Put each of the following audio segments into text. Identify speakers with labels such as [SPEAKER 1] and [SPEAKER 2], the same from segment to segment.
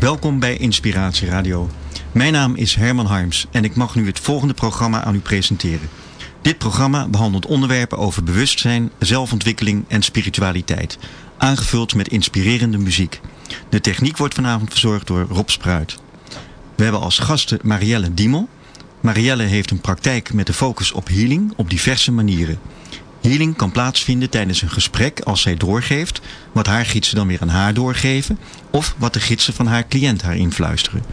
[SPEAKER 1] welkom bij Inspiratie Radio. Mijn naam is Herman Harms en ik mag nu het volgende programma aan u presenteren. Dit programma behandelt onderwerpen over bewustzijn, zelfontwikkeling en spiritualiteit, aangevuld met inspirerende muziek. De techniek wordt vanavond verzorgd door Rob Spruit. We hebben als gasten Marielle Diemel. Marielle heeft een praktijk met de focus op healing op diverse manieren. Healing kan plaatsvinden tijdens een gesprek als zij doorgeeft, wat haar gidsen dan weer aan haar doorgeven, of wat de gidsen van haar cliënt haar influisteren.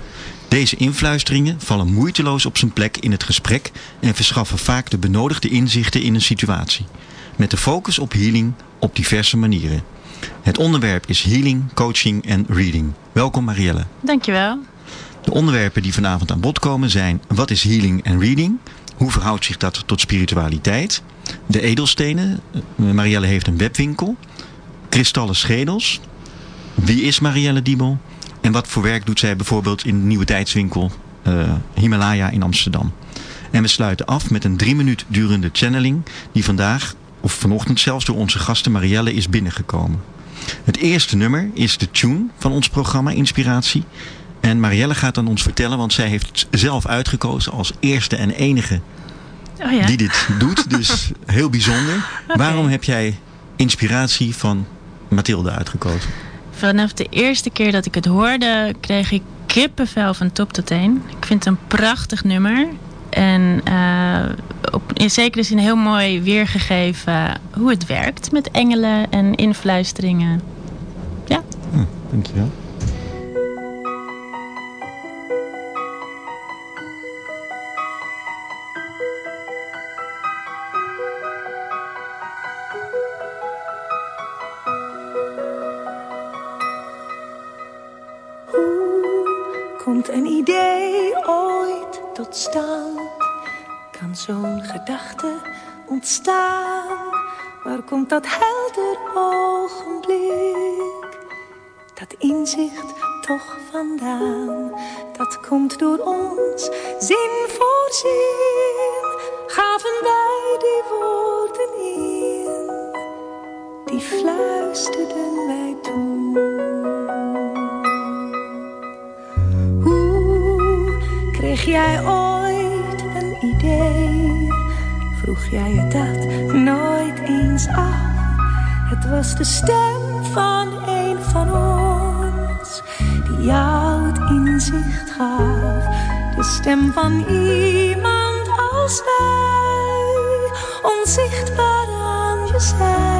[SPEAKER 1] Deze influisteringen vallen moeiteloos op zijn plek in het gesprek en verschaffen vaak de benodigde inzichten in een situatie. Met de focus op healing op diverse manieren. Het onderwerp is healing, coaching en reading. Welkom Marielle.
[SPEAKER 2] Dankjewel.
[SPEAKER 1] De onderwerpen die vanavond aan bod komen zijn wat is healing en reading? Hoe verhoudt zich dat tot spiritualiteit? De edelstenen. Marielle heeft een webwinkel. Kristallen schedels. Wie is Marielle Diebel? En wat voor werk doet zij bijvoorbeeld in de Nieuwe Tijdswinkel uh, Himalaya in Amsterdam? En we sluiten af met een drie minuut durende channeling die vandaag, of vanochtend zelfs door onze gasten Marielle is binnengekomen. Het eerste nummer is de tune van ons programma Inspiratie. En Marielle gaat dan ons vertellen, want zij heeft zelf uitgekozen als eerste en enige oh ja. die dit doet. Dus heel bijzonder. Waarom heb jij inspiratie van Mathilde uitgekozen?
[SPEAKER 2] Vanaf de eerste keer dat ik het hoorde, kreeg ik kippenvel van top tot teen. Ik vind het een prachtig nummer. En uh, op, in zekere zin heel mooi weergegeven hoe het werkt met engelen en influisteringen. Ja.
[SPEAKER 1] Hm, dankjewel.
[SPEAKER 3] Een idee ooit tot stand? Kan zo'n gedachte ontstaan? Waar komt dat helder ogenblik? Dat inzicht toch vandaan? Dat komt door ons zin voor zin. Gaven wij die woorden in? Die fluisterden Kreeg jij ooit een idee? Vroeg jij je dat nooit eens af? Het was de stem van een van ons die jou het inzicht gaf. De stem van iemand als wij, onzichtbaar aan je zij.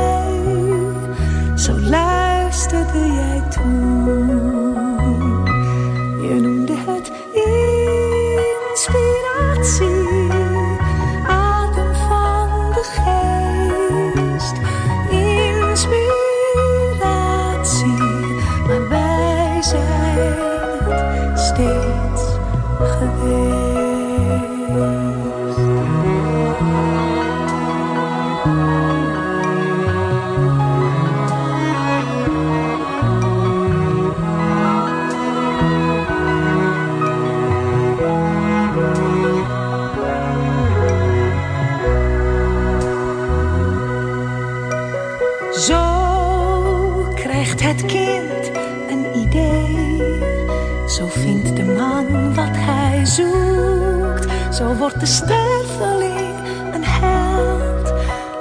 [SPEAKER 3] De sterveling een held.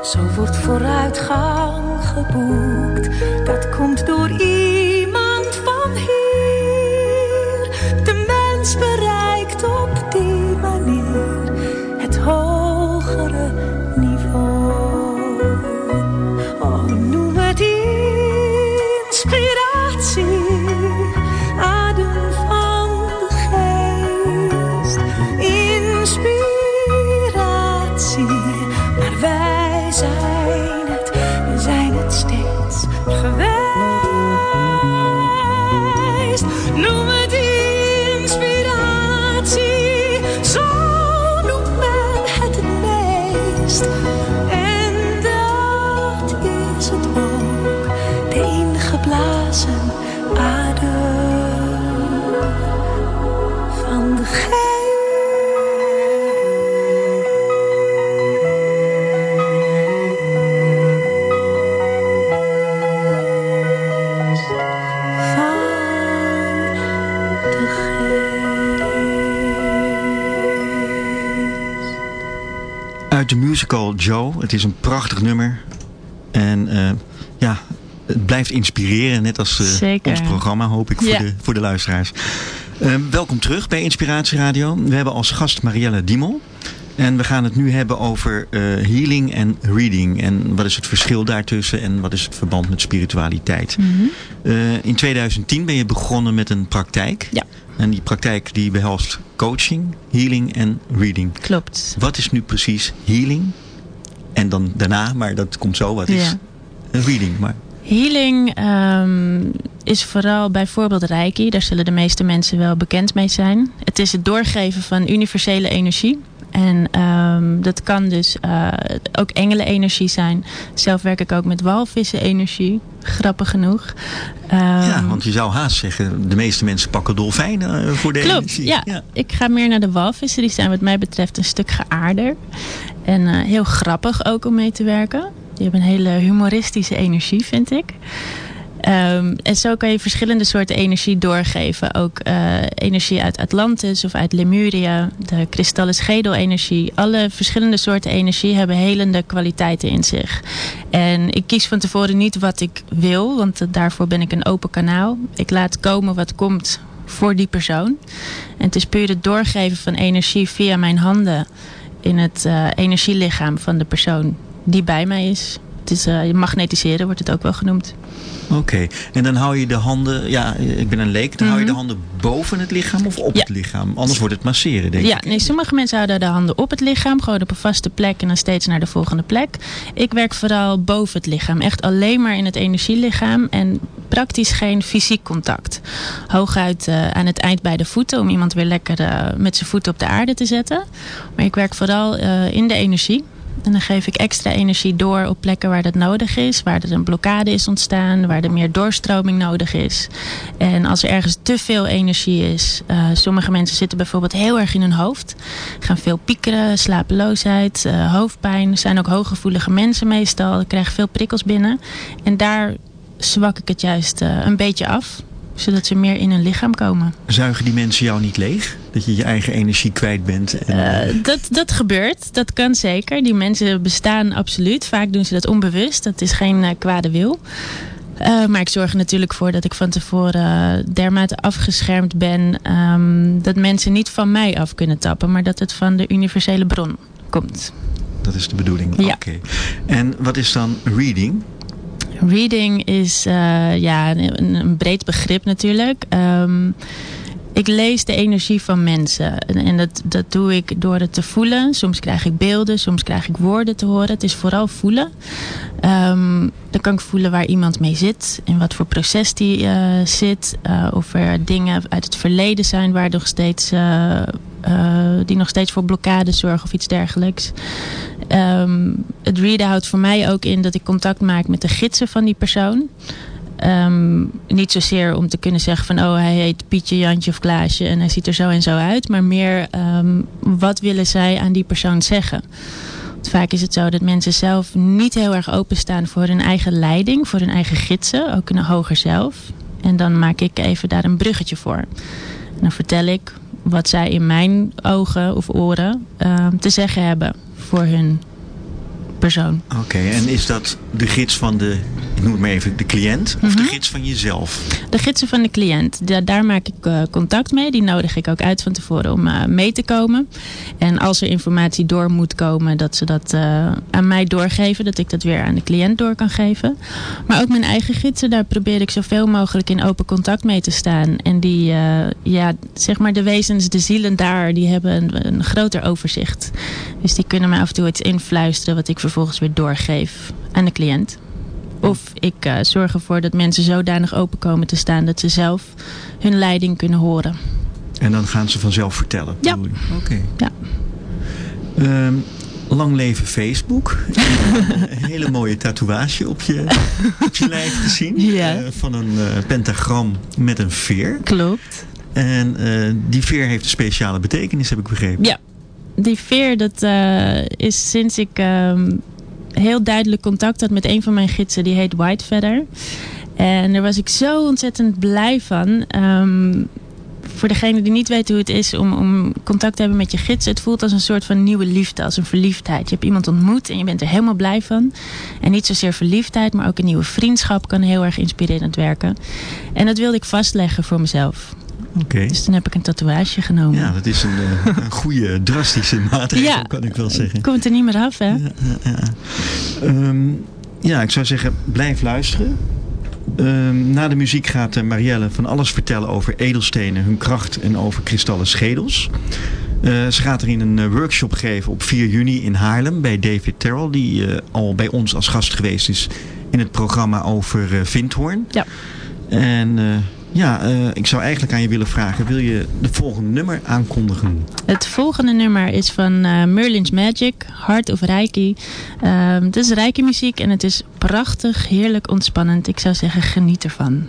[SPEAKER 3] Zo wordt vooruitgang geboekt. Dat komt door iemand van hier. De mens bereikt op die manier het hogere
[SPEAKER 1] Joe. Het is een prachtig nummer. En uh, ja, het blijft inspireren. Net als uh, ons programma hoop ik voor, ja. de, voor de luisteraars. Uh, welkom terug bij Inspiratie Radio. We hebben als gast Marielle Diemel. En we gaan het nu hebben over uh, healing en reading. En wat is het verschil daartussen en wat is het verband met spiritualiteit. Mm -hmm. uh, in 2010 ben je begonnen met een praktijk.
[SPEAKER 2] Ja.
[SPEAKER 1] En die praktijk die behelst coaching, healing en reading.
[SPEAKER 2] Klopt.
[SPEAKER 1] Wat is nu precies healing? En dan daarna, maar dat komt zo, wat is ja. reading? Maar...
[SPEAKER 2] Healing um, is vooral bijvoorbeeld reiki. Daar zullen de meeste mensen wel bekend mee zijn. Het is het doorgeven van universele energie. En um, dat kan dus uh, ook engelenenergie zijn. Zelf werk ik ook met walvissenenergie. Grappig genoeg.
[SPEAKER 1] Um, ja, want je zou haast zeggen, de meeste mensen pakken dolfijnen uh, voor de
[SPEAKER 2] klopt,
[SPEAKER 1] energie.
[SPEAKER 2] Ja. ja. Ik ga meer naar de walvissen. Die zijn wat mij betreft een stuk geaarder. En uh, heel grappig ook om mee te werken. Die hebben een hele humoristische energie, vind ik. Um, en zo kan je verschillende soorten energie doorgeven. Ook uh, energie uit Atlantis of uit Lemuria. De kristallen schedelenergie. Alle verschillende soorten energie hebben helende kwaliteiten in zich. En ik kies van tevoren niet wat ik wil. Want daarvoor ben ik een open kanaal. Ik laat komen wat komt voor die persoon. En het is puur het doorgeven van energie via mijn handen. In het uh, energielichaam van de persoon die bij mij is. Het is uh, magnetiseren wordt het ook wel genoemd.
[SPEAKER 1] Oké, okay. en dan hou je de handen, ja, ik ben een leek, dan mm -hmm. hou je de handen boven het lichaam of op
[SPEAKER 2] ja.
[SPEAKER 1] het lichaam? Anders wordt het masseren, denk
[SPEAKER 2] ja,
[SPEAKER 1] ik.
[SPEAKER 2] Ja, nee, sommige mensen houden de handen op het lichaam, gewoon op een vaste plek en dan steeds naar de volgende plek. Ik werk vooral boven het lichaam, echt alleen maar in het energielichaam en praktisch geen fysiek contact. Hooguit uh, aan het eind bij de voeten, om iemand weer lekker uh, met zijn voeten op de aarde te zetten. Maar ik werk vooral in de energie. En dan geef ik extra energie door op plekken waar dat nodig is. Waar er een blokkade is ontstaan. Waar er meer doorstroming nodig is. En als er ergens te veel energie is. Uh, sommige mensen zitten bijvoorbeeld heel erg in hun hoofd. Gaan veel piekeren, slapeloosheid, uh, hoofdpijn. Er zijn ook hooggevoelige mensen meestal. Krijgen veel prikkels binnen. En daar zwak ik het juist uh, een beetje af zodat ze meer in hun lichaam komen.
[SPEAKER 1] Zuigen die mensen jou niet leeg? Dat je je eigen energie kwijt bent? En...
[SPEAKER 2] Uh, dat, dat gebeurt, dat kan zeker. Die mensen bestaan absoluut. Vaak doen ze dat onbewust. Dat is geen uh, kwade wil. Uh, maar ik zorg er natuurlijk voor dat ik van tevoren dermate afgeschermd ben... Um, dat mensen niet van mij af kunnen tappen... maar dat het van de universele bron komt.
[SPEAKER 1] Dat is de bedoeling?
[SPEAKER 2] Ja.
[SPEAKER 1] Oké. Okay. En wat is dan reading?
[SPEAKER 2] Reading is uh, ja, een, een, breed begrip natuurlijk. Um, ik lees de energie van mensen. En, dat, dat doe ik door het te voelen. Soms krijg ik beelden, soms krijg ik woorden te horen. Het is vooral voelen. Um, dan kan ik voelen waar iemand mee zit. In wat voor proces die uh, zit. Uh, of er dingen uit het verleden zijn waar nog steeds, uh, die nog steeds voor blokkades zorgen of iets dergelijks. Um, het readen houdt voor mij ook in dat ik contact maak met de gidsen van die persoon. Um, niet zozeer om te kunnen zeggen van oh hij heet Pietje, Jantje of Klaasje en hij ziet er zo en zo uit. Maar meer um, wat willen zij aan die persoon zeggen. Want vaak is het zo dat mensen zelf niet heel erg openstaan voor hun eigen leiding, voor hun eigen gidsen, ook in een hoger zelf. En dan maak ik even daar een bruggetje voor. Dan vertel ik wat zij in mijn ogen of oren um, te zeggen hebben voor hun persoon.
[SPEAKER 1] Oké, okay, en is dat de gids van de, ik noem het maar even, de cliënt of mm -hmm. de gids van jezelf?
[SPEAKER 2] De gidsen van de cliënt. Da daar maak ik uh, contact mee. Die nodig ik ook uit van tevoren om uh, mee te komen. En als er informatie door moet komen, dat ze dat uh, aan mij doorgeven. Dat ik dat weer aan de cliënt door kan geven. Maar ook mijn eigen gidsen, daar probeer ik zoveel mogelijk in open contact mee te staan. En die, ja, zeg maar de wezens, de zielen daar, die hebben een, een groter overzicht. Dus die kunnen mij af en toe iets influisteren wat ik vervolgens weer doorgeef aan de cliënt. Of ik uh, zorg ervoor dat mensen zodanig open komen te staan dat ze zelf hun leiding kunnen horen.
[SPEAKER 1] En dan gaan ze vanzelf vertellen?
[SPEAKER 2] Ja.
[SPEAKER 1] Oké. Okay.
[SPEAKER 2] Ja.
[SPEAKER 1] Um, lang leven Facebook. een hele mooie tatoeage op je, op je lijf gezien.
[SPEAKER 2] Ja.
[SPEAKER 1] Uh, van een uh, pentagram met een veer.
[SPEAKER 2] Klopt.
[SPEAKER 1] En die veer heeft een speciale betekenis, heb ik begrepen.
[SPEAKER 2] Ja. Die veer, dat is sinds ik um, heel duidelijk contact had met een van mijn gidsen. Die heet White Feather. En daar was ik zo ontzettend blij van. Um, voor degene die niet weet hoe het is om, om contact te hebben met je gids. Het voelt als een soort van nieuwe liefde, als een verliefdheid. Je hebt iemand ontmoet en je bent er helemaal blij van. En niet zozeer verliefdheid, maar ook een nieuwe vriendschap kan heel erg inspirerend werken. En dat wilde ik vastleggen voor mezelf. Dus toen heb ik een tatoeage genomen.
[SPEAKER 1] Ja, dat is een, uh, een goede drastische maatregel,
[SPEAKER 2] Ja.
[SPEAKER 1] kan ik wel zeggen.
[SPEAKER 2] Komt er niet meer af, hè?
[SPEAKER 1] Ja, ja. Ehm, ja, ik zou zeggen, blijf luisteren. Ehm, na de muziek gaat eh, Marielle van alles vertellen over edelstenen, hun kracht en over kristallen schedels. Eh, ze gaat erin een eh, workshop geven op 4 juni in Haarlem bij David Terrell, die eh, al bij ons als gast geweest is in het programma over eh Vindhoorn.
[SPEAKER 2] Ja.
[SPEAKER 1] En eh, ja, eh, ik zou eigenlijk aan je willen vragen, wil je de volgende nummer aankondigen?
[SPEAKER 2] Het volgende nummer is van eh, Merlin's Magic, Heart of Reiki. Ehm, het is Reiki muziek en het is prachtig, heerlijk ontspannend. Ik zou zeggen, geniet ervan.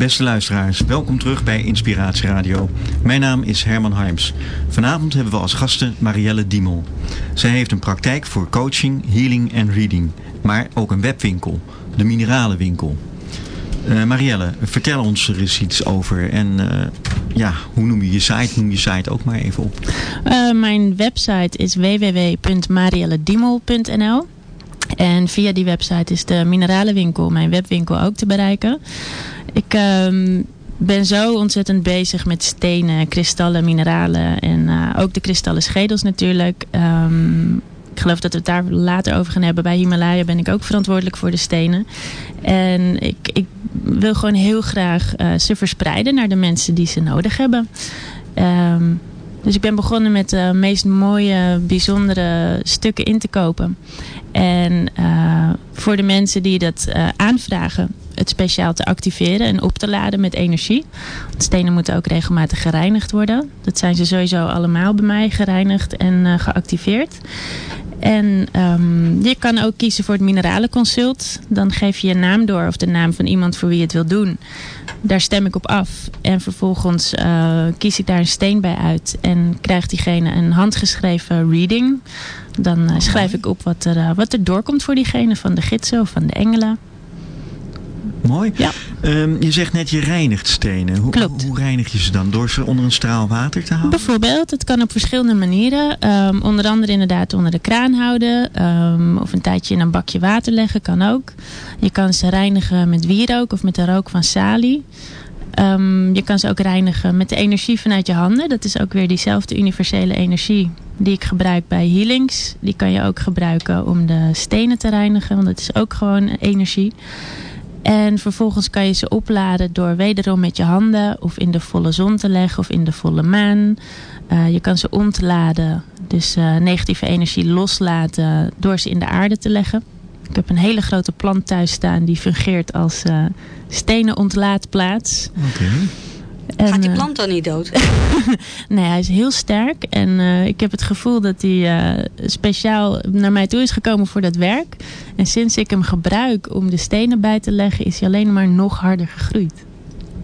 [SPEAKER 1] Beste luisteraars, welkom terug bij Inspiratie Radio. Mijn naam is Herman Harms. Vanavond hebben we als gasten Marielle Diemel. Zij heeft een praktijk voor coaching, healing en reading, maar ook een webwinkel, de Mineralenwinkel. Uh, Marielle, vertel ons er eens iets over. En uh, ja, hoe noem je je site? Noem je site ook maar even op.
[SPEAKER 2] Uh, mijn website is www.mariellediemel.nl En via die website is de Mineralenwinkel, mijn webwinkel, ook te bereiken. Ik um, ben zo ontzettend bezig met stenen, kristallen, mineralen en uh, ook de kristallen schedels natuurlijk. Um, ik geloof dat we het daar later over gaan hebben. Bij Himalaya ben ik ook verantwoordelijk voor de stenen. En ik, ik wil gewoon heel graag uh, ze verspreiden naar de mensen die ze nodig hebben. Um, dus ik ben begonnen met de meest mooie, bijzondere stukken in te kopen. En uh, voor de mensen die dat aanvragen, het speciaal te activeren en op te laden met energie. Want stenen moeten ook regelmatig gereinigd worden. Dat zijn ze sowieso allemaal bij mij gereinigd en uh, geactiveerd. En um, je kan ook kiezen voor het mineralenconsult. Dan geef je je naam door of de naam van iemand voor wie je het wil doen. Daar stem ik op af. En vervolgens uh, kies ik daar een steen bij uit. En krijgt diegene een handgeschreven reading. Dan uh, schrijf ik op wat er, uh, wat er doorkomt voor diegene van de gidsen of van de engelen.
[SPEAKER 1] Mooi.
[SPEAKER 2] Ja.
[SPEAKER 1] Um, je zegt net je reinigt stenen. Hoe,
[SPEAKER 2] Klopt.
[SPEAKER 1] hoe reinig je ze dan? Door ze onder een straal water te houden?
[SPEAKER 2] Bijvoorbeeld. Het kan op verschillende manieren. Um, onder andere inderdaad onder de kraan houden. Um, of een tijdje in een bakje water leggen. Kan ook. Je kan ze reinigen met wierook of met de rook van salie. Je kan ze ook reinigen met de energie vanuit je handen. Dat is ook weer diezelfde universele energie die ik gebruik bij healings. Die kan je ook gebruiken om de stenen te reinigen. Want dat is ook gewoon energie. En vervolgens kan je ze opladen door wederom met je handen of in de volle zon te leggen of in de volle maan. Uh, je kan ze ontladen, dus uh, negatieve energie loslaten door ze in de aarde te leggen. Ik heb een hele grote plant thuis staan die fungeert als uh, stenen ontlaatplaats.
[SPEAKER 1] Oké.
[SPEAKER 4] En, Gaat die plant dan niet dood?
[SPEAKER 2] nee, hij is heel sterk. En uh, ik heb het gevoel dat hij uh, speciaal naar mij toe is gekomen voor dat werk. En sinds ik hem gebruik om de stenen bij te leggen, is hij alleen maar nog harder gegroeid.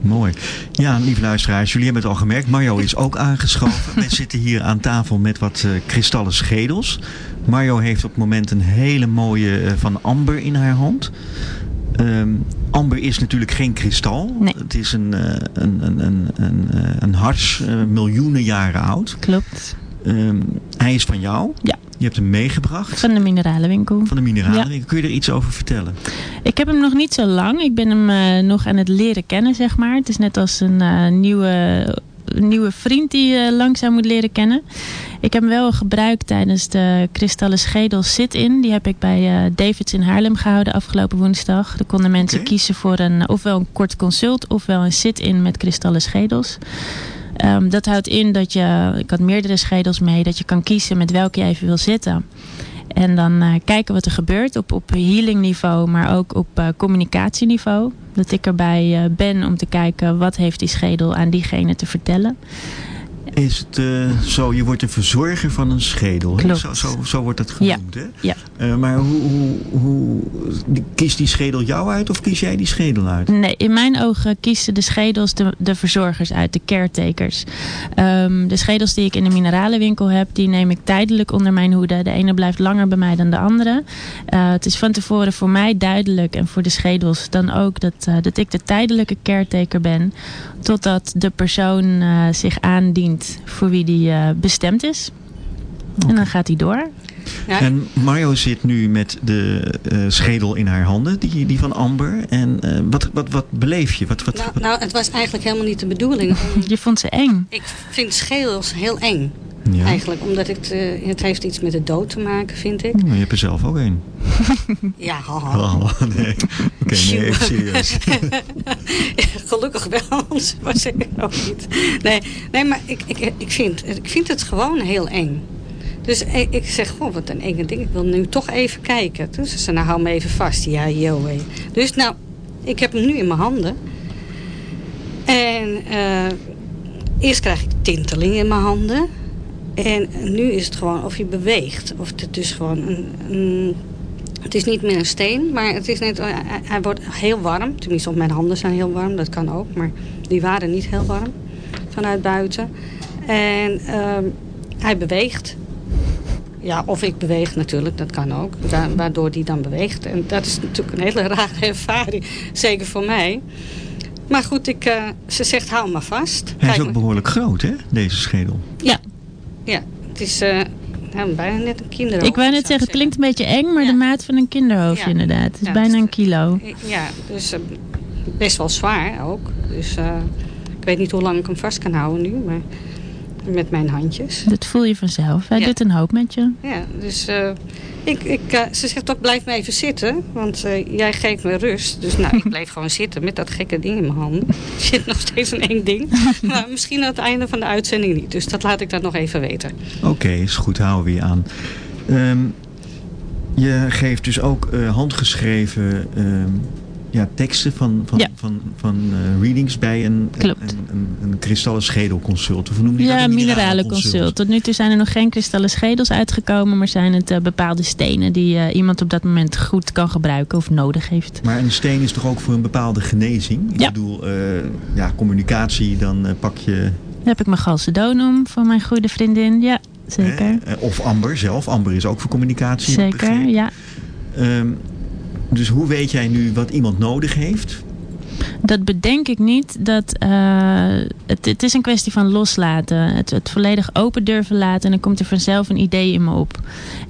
[SPEAKER 1] Mooi. Ja, lieve luisteraars, jullie hebben het al gemerkt. Mario is ook aangeschoven. We zitten hier aan tafel met wat uh, kristallen schedels. Mario heeft op het moment een hele mooie uh, van amber in haar hand. Um, amber is natuurlijk geen kristal.
[SPEAKER 2] Nee.
[SPEAKER 1] Het is een, uh, een, een, een, een, een hars, uh, miljoenen jaren oud.
[SPEAKER 2] Klopt.
[SPEAKER 1] Um, hij is van jou.
[SPEAKER 2] Ja.
[SPEAKER 1] Je hebt hem meegebracht.
[SPEAKER 2] Van de mineralenwinkel.
[SPEAKER 1] Van de mineralenwinkel. Ja. Kun je er iets over vertellen?
[SPEAKER 2] Ik heb hem nog niet zo lang. Ik ben hem uh, nog aan het leren kennen, zeg maar. Het is net als een uh, nieuwe, nieuwe vriend die je uh, langzaam moet leren kennen. Ik heb hem wel gebruikt tijdens de Kristallen Schedel Sit-In. Die heb ik bij uh, Davids in Haarlem gehouden afgelopen woensdag. Daar konden mensen okay. kiezen voor een, ofwel een kort consult ofwel een sit-in met kristallen schedels. Um, dat houdt in dat je, ik had meerdere schedels mee, dat je kan kiezen met welke je even wil zitten. En dan uh, kijken wat er gebeurt op, op healing niveau, maar ook op uh, communicatieniveau. Dat ik erbij uh, ben om te kijken wat heeft die schedel aan diegene te vertellen.
[SPEAKER 1] Is het uh, zo, je wordt een verzorger van een schedel. Zo, zo, zo wordt dat genoemd.
[SPEAKER 2] Ja.
[SPEAKER 1] Hè?
[SPEAKER 2] ja.
[SPEAKER 1] Uh, maar hoe, hoe, hoe, kiest die schedel jou uit of kies jij die schedel uit?
[SPEAKER 2] Nee, in mijn ogen kiezen de schedels de, de verzorgers uit, de caretakers. Um, de schedels die ik in de mineralenwinkel heb, die neem ik tijdelijk onder mijn hoede. De ene blijft langer bij mij dan de andere. Uh, het is van tevoren voor mij duidelijk en voor de schedels dan ook dat, dat ik de tijdelijke caretaker ben. Totdat de persoon zich aandient voor wie die uh, bestemd is. Okay. En dan gaat hij door.
[SPEAKER 1] Ja. En Mario zit nu met de uh, schedel in haar handen, die, die van Amber. En uh, wat, wat, wat beleef je? Wat, wat,
[SPEAKER 4] nou, nou, het was eigenlijk helemaal niet de bedoeling.
[SPEAKER 2] Je vond ze eng?
[SPEAKER 4] Ik vind schedels heel eng. Ja. Eigenlijk, omdat het, uh, het heeft iets met de dood te maken, vind ik.
[SPEAKER 1] Maar je hebt er zelf ook een.
[SPEAKER 4] ja, haha.
[SPEAKER 1] Oh, nee. Oké, okay, nee, even serieus.
[SPEAKER 4] Gelukkig wel, anders was ik ook niet. Nee, nee maar ik, ik, ik, vind, ik vind het gewoon heel eng. Dus ik, zeg, goh, wat een enge ding. Ik wil nu toch even kijken. Dus ze zei, nou hou me even vast. Ja, joh. Dus nou, ik heb hem nu in mijn handen. En uh, eerst krijg ik tinteling in mijn handen. En nu is het gewoon of je beweegt. Of het dus gewoon een, een, Het is niet meer een steen, maar het is net, hij, hij wordt heel warm. Tenminste, op mijn handen zijn heel warm, dat kan ook. Maar die waren niet heel warm vanuit buiten. En ehm, hij beweegt. Ja, of ik beweeg natuurlijk, dat kan ook. Waardoor die dan beweegt. En dat is natuurlijk een hele rare ervaring. Zeker voor mij. Maar goed, ik, eh, ze zegt hou maar vast.
[SPEAKER 1] Hij is
[SPEAKER 4] Kijk
[SPEAKER 1] ook behoorlijk groot, hè, deze schedel.
[SPEAKER 2] Ja,
[SPEAKER 4] Ja, het is eh, nou, bijna net een kinderhoofd.
[SPEAKER 2] ik wou net zeggen, het klinkt een beetje eng, maar
[SPEAKER 4] Ja.
[SPEAKER 2] de maat van een kinderhoofdje
[SPEAKER 4] Ja.
[SPEAKER 2] inderdaad. Het is
[SPEAKER 4] Ja,
[SPEAKER 2] bijna
[SPEAKER 4] dus-
[SPEAKER 2] een kilo.
[SPEAKER 4] Ja, dus eh, best wel zwaar ook. Dus eh, ik weet niet hoe lang ik hem vast kan houden nu, maar met mijn handjes.
[SPEAKER 2] Dat voel je vanzelf. Hij
[SPEAKER 4] Ja.
[SPEAKER 2] doet een hoop met je.
[SPEAKER 4] Ja, dus eh, ik, ik, eh, ze zegt ook blijf me even zitten, want eh, jij geeft me rust. Dus nou, ik bleef gewoon zitten met dat gekke ding in mijn handen. Er zit nog steeds een eng ding, maar misschien aan het einde van de uitzending niet. Dus dat laat ik dan nog even weten.
[SPEAKER 1] Oké, is goed, houden we je aan. Ehm, je geeft dus ook eh, handgeschreven ehm, ja, teksten van, van,
[SPEAKER 2] Ja.
[SPEAKER 1] van, van eh, readings bij een,
[SPEAKER 2] Klopt.
[SPEAKER 1] een, een, een kristallen schedelconsult. Of noem je dat?
[SPEAKER 2] Ja,
[SPEAKER 1] Een
[SPEAKER 2] mineraalenconsult. Tot nu toe zijn er nog geen kristallen schedels uitgekomen, maar zijn het eh, bepaalde stenen die eh, iemand op dat moment goed kan gebruiken of nodig heeft.
[SPEAKER 1] Maar een steen is toch ook voor een bepaalde genezing? Ik
[SPEAKER 2] Ja.
[SPEAKER 1] bedoel, ja, communicatie, dan pak je...
[SPEAKER 2] Dan heb ik mijn Chalcedonum van mijn goede vriendin. Ja, zeker.
[SPEAKER 1] of amber zelf. Amber is ook voor communicatie.
[SPEAKER 2] zeker, ja.
[SPEAKER 1] Ehm, dus hoe weet jij nu wat iemand nodig heeft?
[SPEAKER 2] Dat bedenk ik niet. Dat, eh, het, het is een kwestie van loslaten. Het, het volledig open durven laten. En dan komt er vanzelf een idee in me op.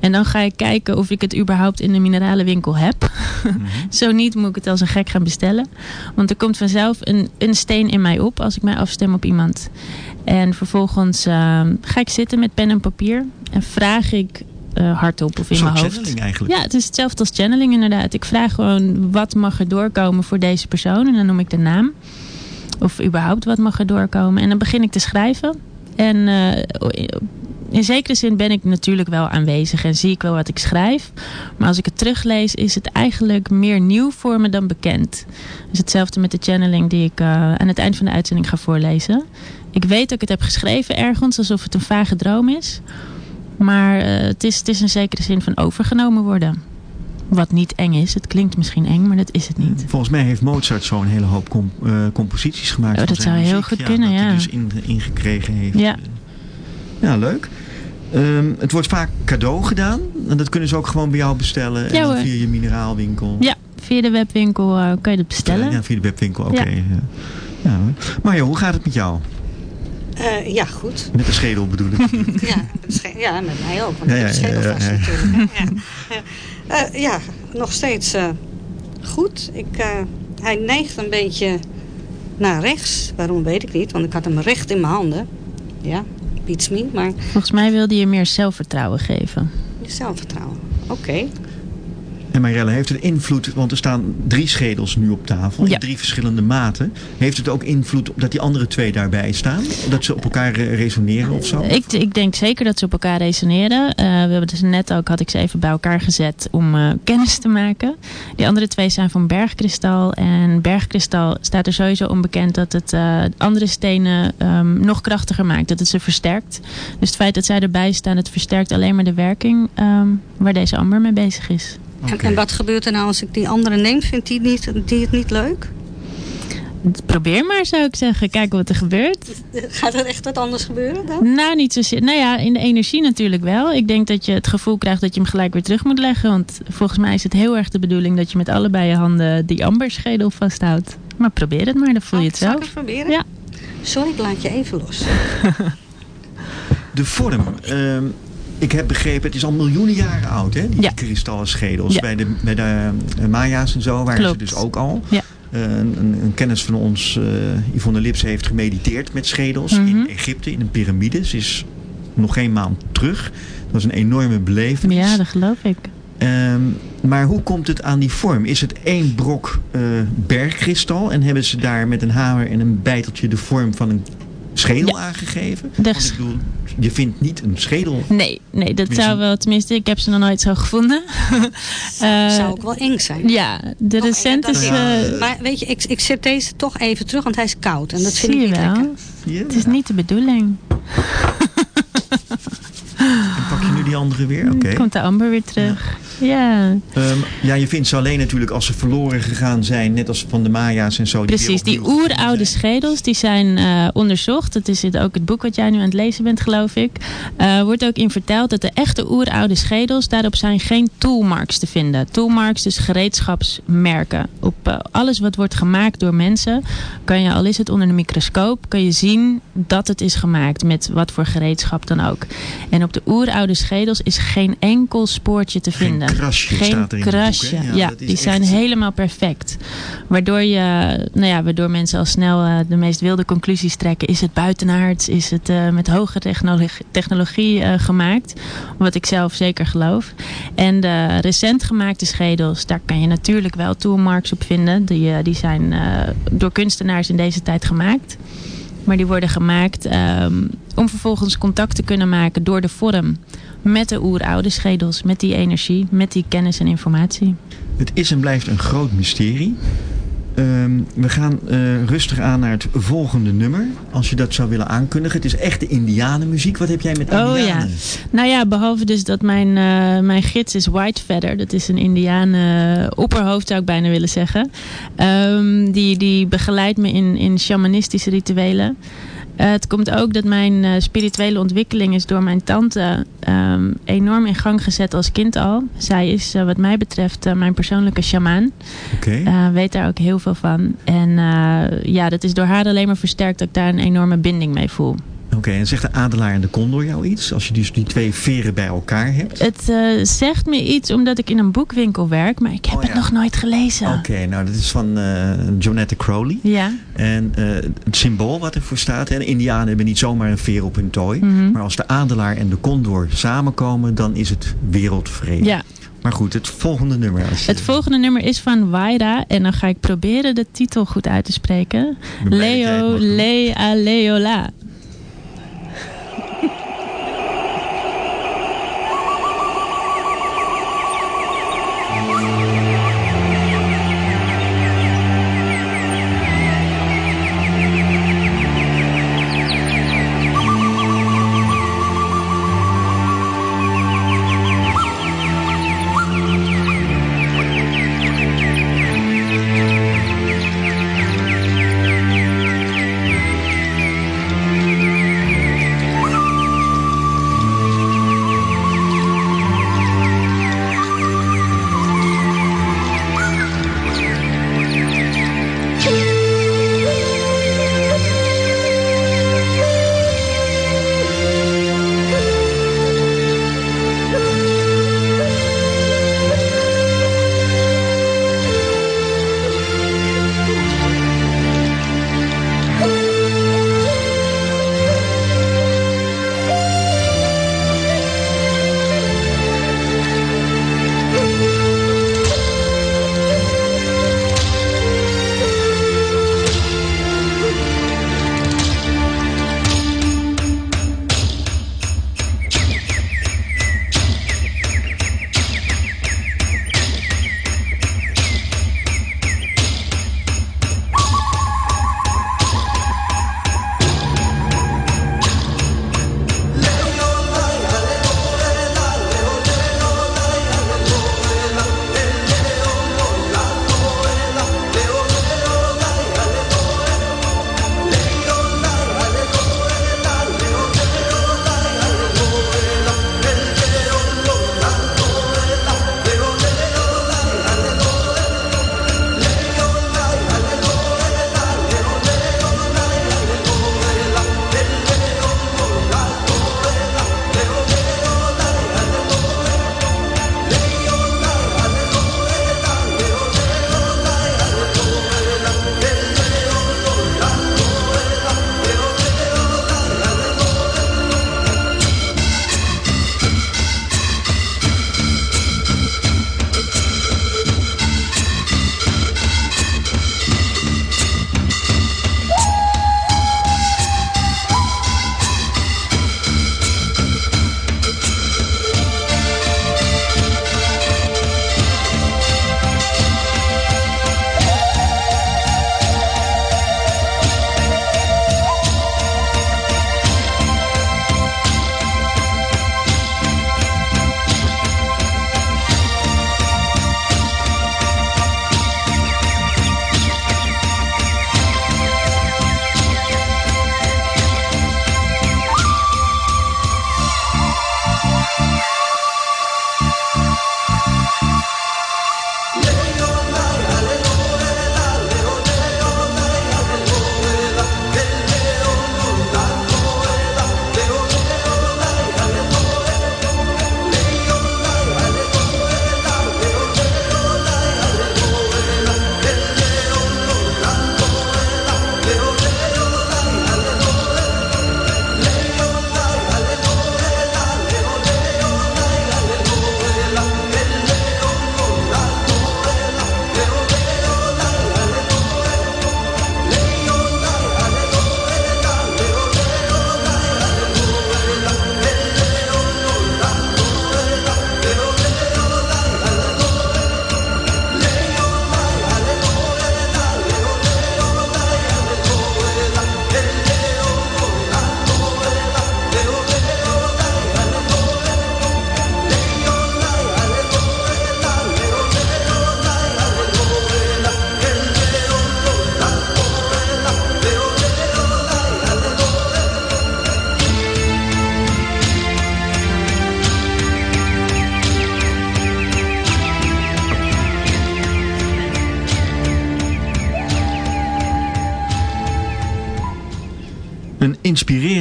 [SPEAKER 2] En dan ga ik kijken of ik het überhaupt in de mineralenwinkel heb. Zo niet moet ik het als een gek gaan bestellen. Want er komt vanzelf een, een steen in mij op als ik mij afstem op iemand. En vervolgens eh, ga ik zitten met pen en papier. En vraag ik eh, hardop of in mijn hoofd.
[SPEAKER 1] channeling eigenlijk.
[SPEAKER 2] Ja, het is hetzelfde als channeling inderdaad. Ik vraag gewoon wat mag er doorkomen voor deze persoon. En dan noem ik de naam. Of überhaupt wat mag er doorkomen. En dan begin ik te schrijven. En eh, in zekere zin ben ik natuurlijk wel aanwezig en zie ik wel wat ik schrijf. Maar als ik het teruglees is het eigenlijk meer nieuw voor me dan bekend. Dus hetzelfde met de channeling die ik eh, aan het eind van de uitzending ga voorlezen. Ik weet dat ik het heb geschreven ergens alsof het een vage droom is. Maar eh, het, is, het is in zekere zin van overgenomen worden. Wat niet eng is. Het klinkt misschien eng, maar dat is het niet.
[SPEAKER 1] Volgens mij heeft Mozart zo'n hele hoop eh, composities gemaakt.
[SPEAKER 2] Oh, dat zou heel goed kunnen,
[SPEAKER 1] dat
[SPEAKER 2] ja.
[SPEAKER 1] hij dus in, ingekregen heeft.
[SPEAKER 2] Ja.
[SPEAKER 1] Ja, leuk. Ehm, het wordt vaak cadeau gedaan. En dat kunnen ze ook gewoon bij jou bestellen. en
[SPEAKER 2] Ja,
[SPEAKER 1] dan
[SPEAKER 2] hoor.
[SPEAKER 1] via je mineraalwinkel.
[SPEAKER 2] Ja, via de webwinkel eh, kan je dat bestellen.
[SPEAKER 1] Ja, via de webwinkel, oké.
[SPEAKER 2] Ja.
[SPEAKER 1] Ja. Ja, hoor. Mario, hoe gaat het met jou?
[SPEAKER 4] Eh, ja, goed.
[SPEAKER 1] Met de schedel bedoel ik.
[SPEAKER 4] Ja, ja, met mij ook. Want
[SPEAKER 1] Ja,
[SPEAKER 4] ik heb
[SPEAKER 1] ja,
[SPEAKER 4] schedel
[SPEAKER 1] ja,
[SPEAKER 4] vast
[SPEAKER 1] ja.
[SPEAKER 4] natuurlijk. Ja. Eh, ja, nog steeds eh, goed. Ik, eh, hij neigt een beetje naar rechts. Waarom weet ik niet, want ik had hem recht in mijn handen. Ja, beats me, maar
[SPEAKER 2] Volgens mij wilde je meer zelfvertrouwen geven.
[SPEAKER 4] zelfvertrouwen. Oké.
[SPEAKER 1] En Marelle, heeft het invloed, want er staan drie schedels nu op tafel,
[SPEAKER 2] Ja.
[SPEAKER 1] in drie verschillende maten. Heeft het ook invloed dat die andere twee daarbij staan? Dat ze op elkaar eh, resoneren of zo?
[SPEAKER 2] Ik, ik denk zeker dat ze op elkaar resoneren. Eh, we hebben dus net ook, had ik ze even bij elkaar gezet om eh, kennis te maken. Die andere twee zijn van bergkristal. En bergkristal staat er sowieso onbekend dat het andere stenen ehm, nog krachtiger maakt. Dat het ze versterkt. Dus het feit dat zij erbij staan, het versterkt alleen maar de werking ehm, waar deze amber mee bezig is.
[SPEAKER 4] En, wat gebeurt er nou als ik die andere neem? Vindt die, niet, die het niet leuk?
[SPEAKER 2] Probeer maar, zou ik zeggen. Kijken wat er gebeurt.
[SPEAKER 4] Gaat er echt wat anders gebeuren dan?
[SPEAKER 2] Nou, niet zozeer. Nou ja, in de energie natuurlijk wel. Ik denk dat je het gevoel krijgt dat je hem gelijk weer terug moet leggen. Want volgens mij is het heel erg de bedoeling dat je met allebei je handen die amberschedel vasthoudt. Maar probeer het maar, dan voel je het
[SPEAKER 4] Zal ik
[SPEAKER 2] zelf.
[SPEAKER 4] het proberen?
[SPEAKER 2] Ja.
[SPEAKER 4] Sorry, ik laat je even los.
[SPEAKER 1] De vorm. ehm, ik heb begrepen, het is al miljoenen jaren oud, hè? Die
[SPEAKER 2] Ja.
[SPEAKER 1] kristallen schedels.
[SPEAKER 2] Ja.
[SPEAKER 1] Bij de, bij de eh, Maya's en zo waren
[SPEAKER 2] Klopt.
[SPEAKER 1] ze dus ook al.
[SPEAKER 2] Ja.
[SPEAKER 1] Eh, een, een, kennis van ons, eh Yvonne Lips, heeft gemediteerd met schedels
[SPEAKER 2] Mhm.
[SPEAKER 1] in Egypte, in een piramide. Ze is nog geen maand terug. Dat was een enorme belevenis.
[SPEAKER 2] Ja, dat geloof ik.
[SPEAKER 1] Ehm, maar hoe komt het aan die vorm? Is het één brok bergkristal en hebben ze daar met een hamer en een bijteltje de vorm van een schedel
[SPEAKER 2] Ja.
[SPEAKER 1] aangegeven? Want ik bedoel, je vindt niet een schedel.
[SPEAKER 2] Nee, nee, dat
[SPEAKER 1] Tenminste-
[SPEAKER 2] zou wel, tenminste, ik heb ze nog nooit zo gevonden. Eh,
[SPEAKER 4] Zou ook wel eng zijn.
[SPEAKER 2] ja, de
[SPEAKER 4] Nog
[SPEAKER 2] recent
[SPEAKER 4] enger
[SPEAKER 2] is...
[SPEAKER 4] dan
[SPEAKER 1] Ja.
[SPEAKER 2] eh,
[SPEAKER 4] Maar weet je, ik, ik zet deze toch even terug, want hij is koud. En dat vind
[SPEAKER 2] zie
[SPEAKER 4] ik
[SPEAKER 2] je
[SPEAKER 4] niet
[SPEAKER 2] wel.
[SPEAKER 4] lekker.
[SPEAKER 2] Het is niet de bedoeling.
[SPEAKER 1] En pak je nu die andere weer? Oké.
[SPEAKER 2] Komt de amber weer terug. Ja.
[SPEAKER 1] Ehm, ja, je vindt ze alleen natuurlijk als ze verloren gegaan zijn. Net als van de Maya's en zo.
[SPEAKER 2] Precies, die oeroude schedels die zijn eh, onderzocht. Dat is het ook het boek wat jij nu aan het lezen bent, geloof ik. Eh wordt ook in verteld dat de echte oeroude schedels, daarop zijn geen toolmarks te vinden. Toolmarks, dus gereedschapsmerken. Op eh, alles wat wordt gemaakt door mensen, kan je, al is het onder de microscoop, kan je zien dat het is gemaakt met wat voor gereedschap dan ook. En op de oeroude schedels is geen enkel spoortje te
[SPEAKER 1] Geen
[SPEAKER 2] vinden.
[SPEAKER 1] krasje
[SPEAKER 2] Geen
[SPEAKER 1] staat er in boek,
[SPEAKER 2] krasje.
[SPEAKER 1] Ja,
[SPEAKER 2] die zijn helemaal perfect. Waardoor, je, nou ja, waardoor mensen al snel eh, de meest wilde conclusies trekken. Is het buitenaards? Is het eh, met hoge technologie, technologie eh, gemaakt? Wat ik zelf zeker geloof. En de recent gemaakte schedels, daar kan je natuurlijk wel toolmarks op vinden. Die, die zijn door kunstenaars in deze tijd gemaakt. Maar die worden gemaakt ehm, om vervolgens contact te kunnen maken door de vorm. Met de oeroude schedels, met die energie, met die kennis en informatie.
[SPEAKER 1] Het is en blijft een groot mysterie. Ehm, we gaan eh, rustig aan naar het volgende nummer. Als je dat zou willen aankundigen. Het is echte indianenmuziek. Wat heb jij met
[SPEAKER 2] Oh
[SPEAKER 1] indianen?
[SPEAKER 2] ja. Nou ja, behalve dus dat mijn, eh, mijn gids is White Feather. Dat is een indianen opperhoofd zou ik bijna willen zeggen. Ehm, die, die begeleidt me in, in shamanistische rituelen. Eh, het komt ook dat mijn eh, spirituele ontwikkeling is door mijn tante ehm, enorm in gang gezet als kind al. Zij is eh, wat mij betreft mijn persoonlijke shamaan.
[SPEAKER 1] Oké.
[SPEAKER 2] Eh, weet daar ook heel veel van. En ja, dat is door haar alleen maar versterkt dat ik daar een enorme binding mee voel.
[SPEAKER 1] Oké, en zegt de adelaar en de condor jou iets? Als je dus die twee veren bij elkaar hebt?
[SPEAKER 2] Het eh, zegt me iets omdat ik in een boekwinkel werk, maar ik heb
[SPEAKER 1] Oh,
[SPEAKER 2] het nog nooit gelezen.
[SPEAKER 1] Oké, nou dat is van Jonetta Crowley.
[SPEAKER 2] Ja,
[SPEAKER 1] En eh, het symbool wat ervoor staat, hè, de indianen hebben niet zomaar een veer op hun tooi.
[SPEAKER 2] Mhm.
[SPEAKER 1] Maar als de adelaar en de condor samenkomen, dan is het wereldvrede.
[SPEAKER 2] ja.
[SPEAKER 1] Maar goed, het volgende nummer.
[SPEAKER 2] Het volgende nummer is van Waira en dan ga ik proberen de titel goed uit te spreken. Leo. Lea Leola.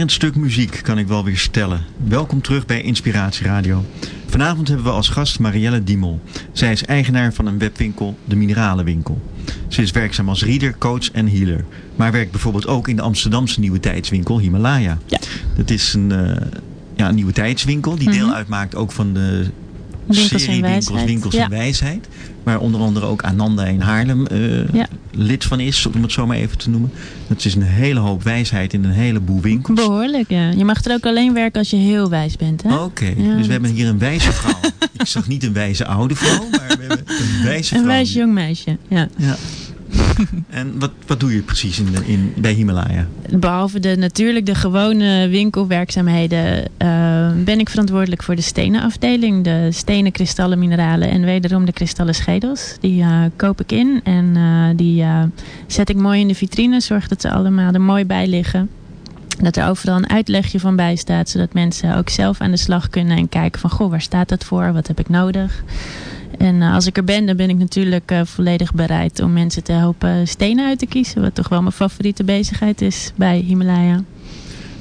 [SPEAKER 1] Inspirerend stuk muziek kan ik wel weer stellen. Welkom terug bij Inspiratie Radio. Vanavond hebben we als gast Marielle Diemel. Zij is eigenaar van een webwinkel, de Mineralenwinkel. Ze is werkzaam als reader, coach en healer. Maar werkt bijvoorbeeld ook in de Amsterdamse nieuwe tijdswinkel Himalaya.
[SPEAKER 2] Ja.
[SPEAKER 1] Dat is een, uh, ja, een nieuwe tijdswinkel die deel uitmaakt ook van de
[SPEAKER 2] Winkels
[SPEAKER 1] serie
[SPEAKER 2] en
[SPEAKER 1] winkels. Winkels
[SPEAKER 2] Ja.
[SPEAKER 1] en Wijsheid. Waar onder andere ook Ananda in Haarlem eh,
[SPEAKER 2] Ja.
[SPEAKER 1] Lid van is, om het zo maar even te noemen. Dat is een hele hoop wijsheid in een heleboel winkels.
[SPEAKER 2] Behoorlijk, ja. Je mag er ook alleen werken als je heel wijs bent, hè?
[SPEAKER 1] Oké,
[SPEAKER 2] Ja.
[SPEAKER 1] dus we hebben hier een wijze vrouw. Ik zag niet een wijze oude vrouw, maar we hebben een wijze vrouw.
[SPEAKER 2] Een wijs jong meisje, ja.
[SPEAKER 1] Ja. En wat, wat doe je precies in, de- in, bij Himalaya?
[SPEAKER 2] Behalve de, natuurlijk de gewone winkelwerkzaamheden eh, ben ik verantwoordelijk voor de stenenafdeling. De stenen, kristallen, mineralen en wederom de kristallen schedels. Die eh, koop ik in en eh, die eh, zet ik mooi in de vitrine. Zorg dat ze allemaal er mooi bij liggen. Dat er overal een uitlegje van bij staat. Zodat mensen ook zelf aan de slag kunnen en kijken van... Goh, waar staat dat voor? Wat heb ik nodig? En als ik er ben, dan ben ik natuurlijk volledig bereid om mensen te helpen stenen uit te kiezen. Wat toch wel mijn favoriete bezigheid is bij Himalaya.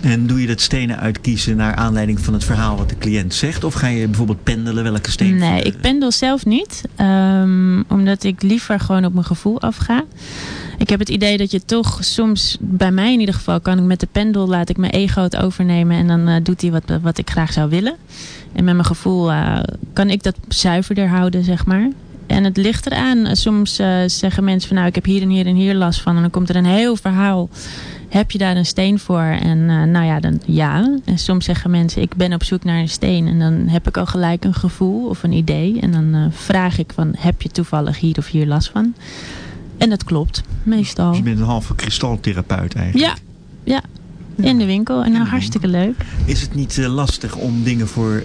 [SPEAKER 1] En doe je dat stenen uitkiezen naar aanleiding van het verhaal wat de cliënt zegt? Of ga je bijvoorbeeld pendelen welke steen?
[SPEAKER 2] Nee, ik pendel zelf niet. ehm, omdat ik liever gewoon op mijn gevoel afga. Ik heb het idee dat je toch soms, bij mij in ieder geval, kan ik met de pendel laat ik mijn ego het overnemen. En dan eh, doet hij wat, wat ik graag zou willen. En met mijn gevoel eh, kan ik dat zuiverder houden, zeg maar. En het ligt eraan. Eh, Soms zeggen mensen van nou ik heb hier en hier en hier last van. En dan komt er een heel verhaal. Heb je daar een steen voor? En eh, nou ja, dan ja. En soms zeggen mensen ik ben op zoek naar een steen. En dan heb ik al gelijk een gevoel of een idee. En dan eh, vraag ik van heb je toevallig hier of hier last van? En dat klopt, meestal.
[SPEAKER 1] Dus je bent een halve kristaltherapeut eigenlijk.
[SPEAKER 2] Ja, ja. In de winkel. En nou hartstikke leuk.
[SPEAKER 1] Is het niet eh, lastig om dingen voor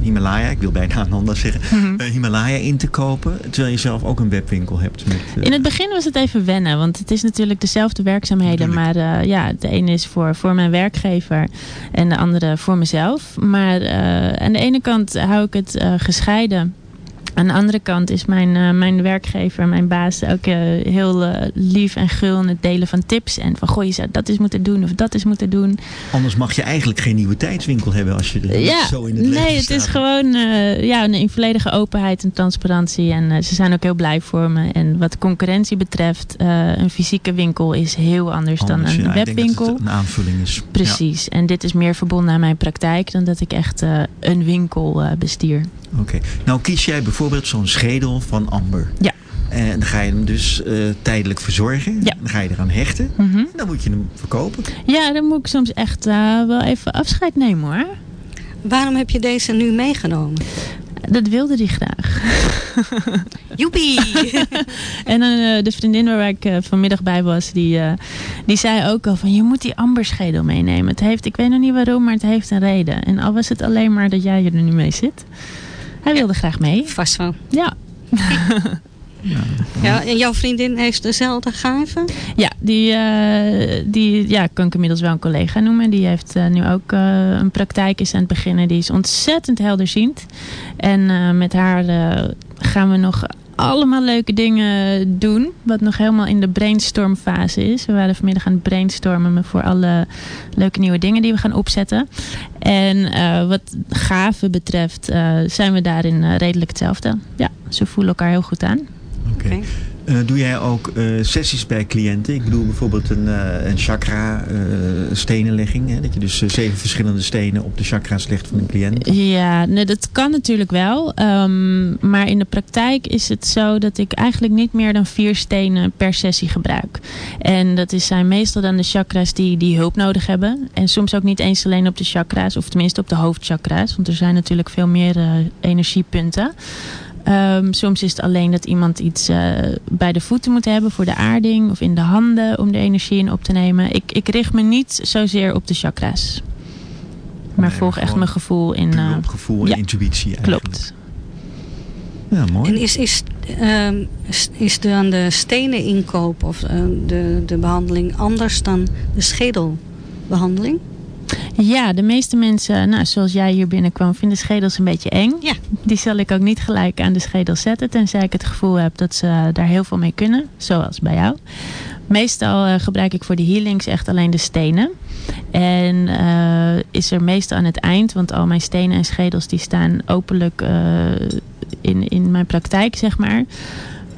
[SPEAKER 1] Himalaya, ik wil bijna Ananda zeggen,
[SPEAKER 2] Mhm.
[SPEAKER 1] eh, Himalaya in te kopen? Terwijl je zelf ook een webwinkel hebt. Met, eh,
[SPEAKER 2] In het begin was het even wennen, want het is natuurlijk dezelfde werkzaamheden. Maar eh, ja, de ene is voor, voor mijn werkgever en de andere voor mezelf. Maar aan de ene kant hou ik het gescheiden. Aan de andere kant is mijn, eh, mijn werkgever, mijn baas ook eh, heel eh, lief en gul in het delen van tips. En van goh, je zou dat eens moeten doen of dat eens moeten doen.
[SPEAKER 1] Anders mag je eigenlijk geen nieuwe tijdswinkel hebben als je er
[SPEAKER 2] Ja,
[SPEAKER 1] zo in het leven
[SPEAKER 2] nee, het is gewoon ja, een volledige openheid en transparantie. En ze zijn ook heel blij voor me. En wat concurrentie betreft, een fysieke winkel is heel anders,
[SPEAKER 1] Anders,
[SPEAKER 2] dan een
[SPEAKER 1] ja, Ik denk dat
[SPEAKER 2] webwinkel.
[SPEAKER 1] het een aanvulling is.
[SPEAKER 2] Precies. En dit is meer verbonden aan mijn praktijk dan dat ik echt een winkel bestier.
[SPEAKER 1] Oké. Nou kies jij bijvoorbeeld zo'n schedel van amber.
[SPEAKER 2] Ja.
[SPEAKER 1] En dan ga je hem dus eh, tijdelijk verzorgen.
[SPEAKER 2] Ja.
[SPEAKER 1] Dan ga je eraan hechten.
[SPEAKER 2] Mhm.
[SPEAKER 1] En dan moet je hem verkopen.
[SPEAKER 2] Ja, dan moet ik soms echt eh, wel even afscheid nemen hoor.
[SPEAKER 4] Waarom heb je deze nu meegenomen?
[SPEAKER 2] Dat wilde hij graag.
[SPEAKER 4] Joepie!
[SPEAKER 2] En eh, de vriendin waar ik eh, vanmiddag bij was, die, eh, die zei ook al van je moet die amberschedel meenemen. Het heeft, ik weet nog niet waarom, maar het heeft een reden. En al was het alleen maar dat jij er nu mee zit. Hij wilde graag mee.
[SPEAKER 4] Vast wel.
[SPEAKER 2] Ja,
[SPEAKER 4] Ja, en jouw vriendin heeft dezelfde gaven?
[SPEAKER 2] ja die, eh, die ja, kan ik inmiddels wel een collega noemen. Die heeft eh, nu ook eh, een praktijk is aan het beginnen. Die is ontzettend helderziend. En met haar gaan we nog allemaal leuke dingen doen. Wat nog helemaal in de brainstormfase is. We waren vanmiddag aan het brainstormen voor alle leuke nieuwe dingen die we gaan opzetten. En eh, wat gaven betreft eh, zijn we daarin eh, redelijk hetzelfde. Ja, ze voelen elkaar heel goed aan.
[SPEAKER 1] Oké.
[SPEAKER 4] Oké.
[SPEAKER 1] Eh, doe jij ook eh, sessies bij cliënten? Ik bedoel bijvoorbeeld een, eh, een chakra stenenlegging. Hè? Dat je dus zeven verschillende stenen op de chakra's legt van een cliënt.
[SPEAKER 2] Ja, nee, dat kan natuurlijk wel. Ehm, maar in de praktijk is het zo dat ik eigenlijk niet meer dan vier stenen per sessie gebruik. En dat zijn meestal dan de chakras die, die hulp nodig hebben. En soms ook niet eens alleen op de chakras, of tenminste op de hoofdchakra's. Want er zijn natuurlijk veel meer eh, energiepunten. Ehm, soms is het alleen dat iemand iets eh, bij de voeten moet hebben voor de aarding of in de handen om de energie in op te nemen. Ik, ik richt me niet zozeer op de chakra's. Maar
[SPEAKER 1] Nee,
[SPEAKER 2] volg echt mijn gevoel in. Eh,
[SPEAKER 1] op gevoel en
[SPEAKER 2] ja,
[SPEAKER 1] intuïtie eigenlijk.
[SPEAKER 2] klopt.
[SPEAKER 1] Ja, mooi.
[SPEAKER 4] En is, is, ehm, is- is dan de stenen inkoop of eh, de, de behandeling anders dan de schedelbehandeling?
[SPEAKER 2] Ja, de meeste mensen, nou, zoals jij hier binnenkwam, vinden schedels een beetje eng.
[SPEAKER 4] Ja.
[SPEAKER 2] Die zal ik ook niet gelijk aan de schedel zetten. Tenzij ik het gevoel heb dat ze daar heel veel mee kunnen. Zoals bij jou. Meestal uh, gebruik ik voor de healings echt alleen de stenen. En uh, is er meestal aan het eind, want al mijn stenen en schedels die staan openlijk uh, in, in mijn praktijk, zeg maar.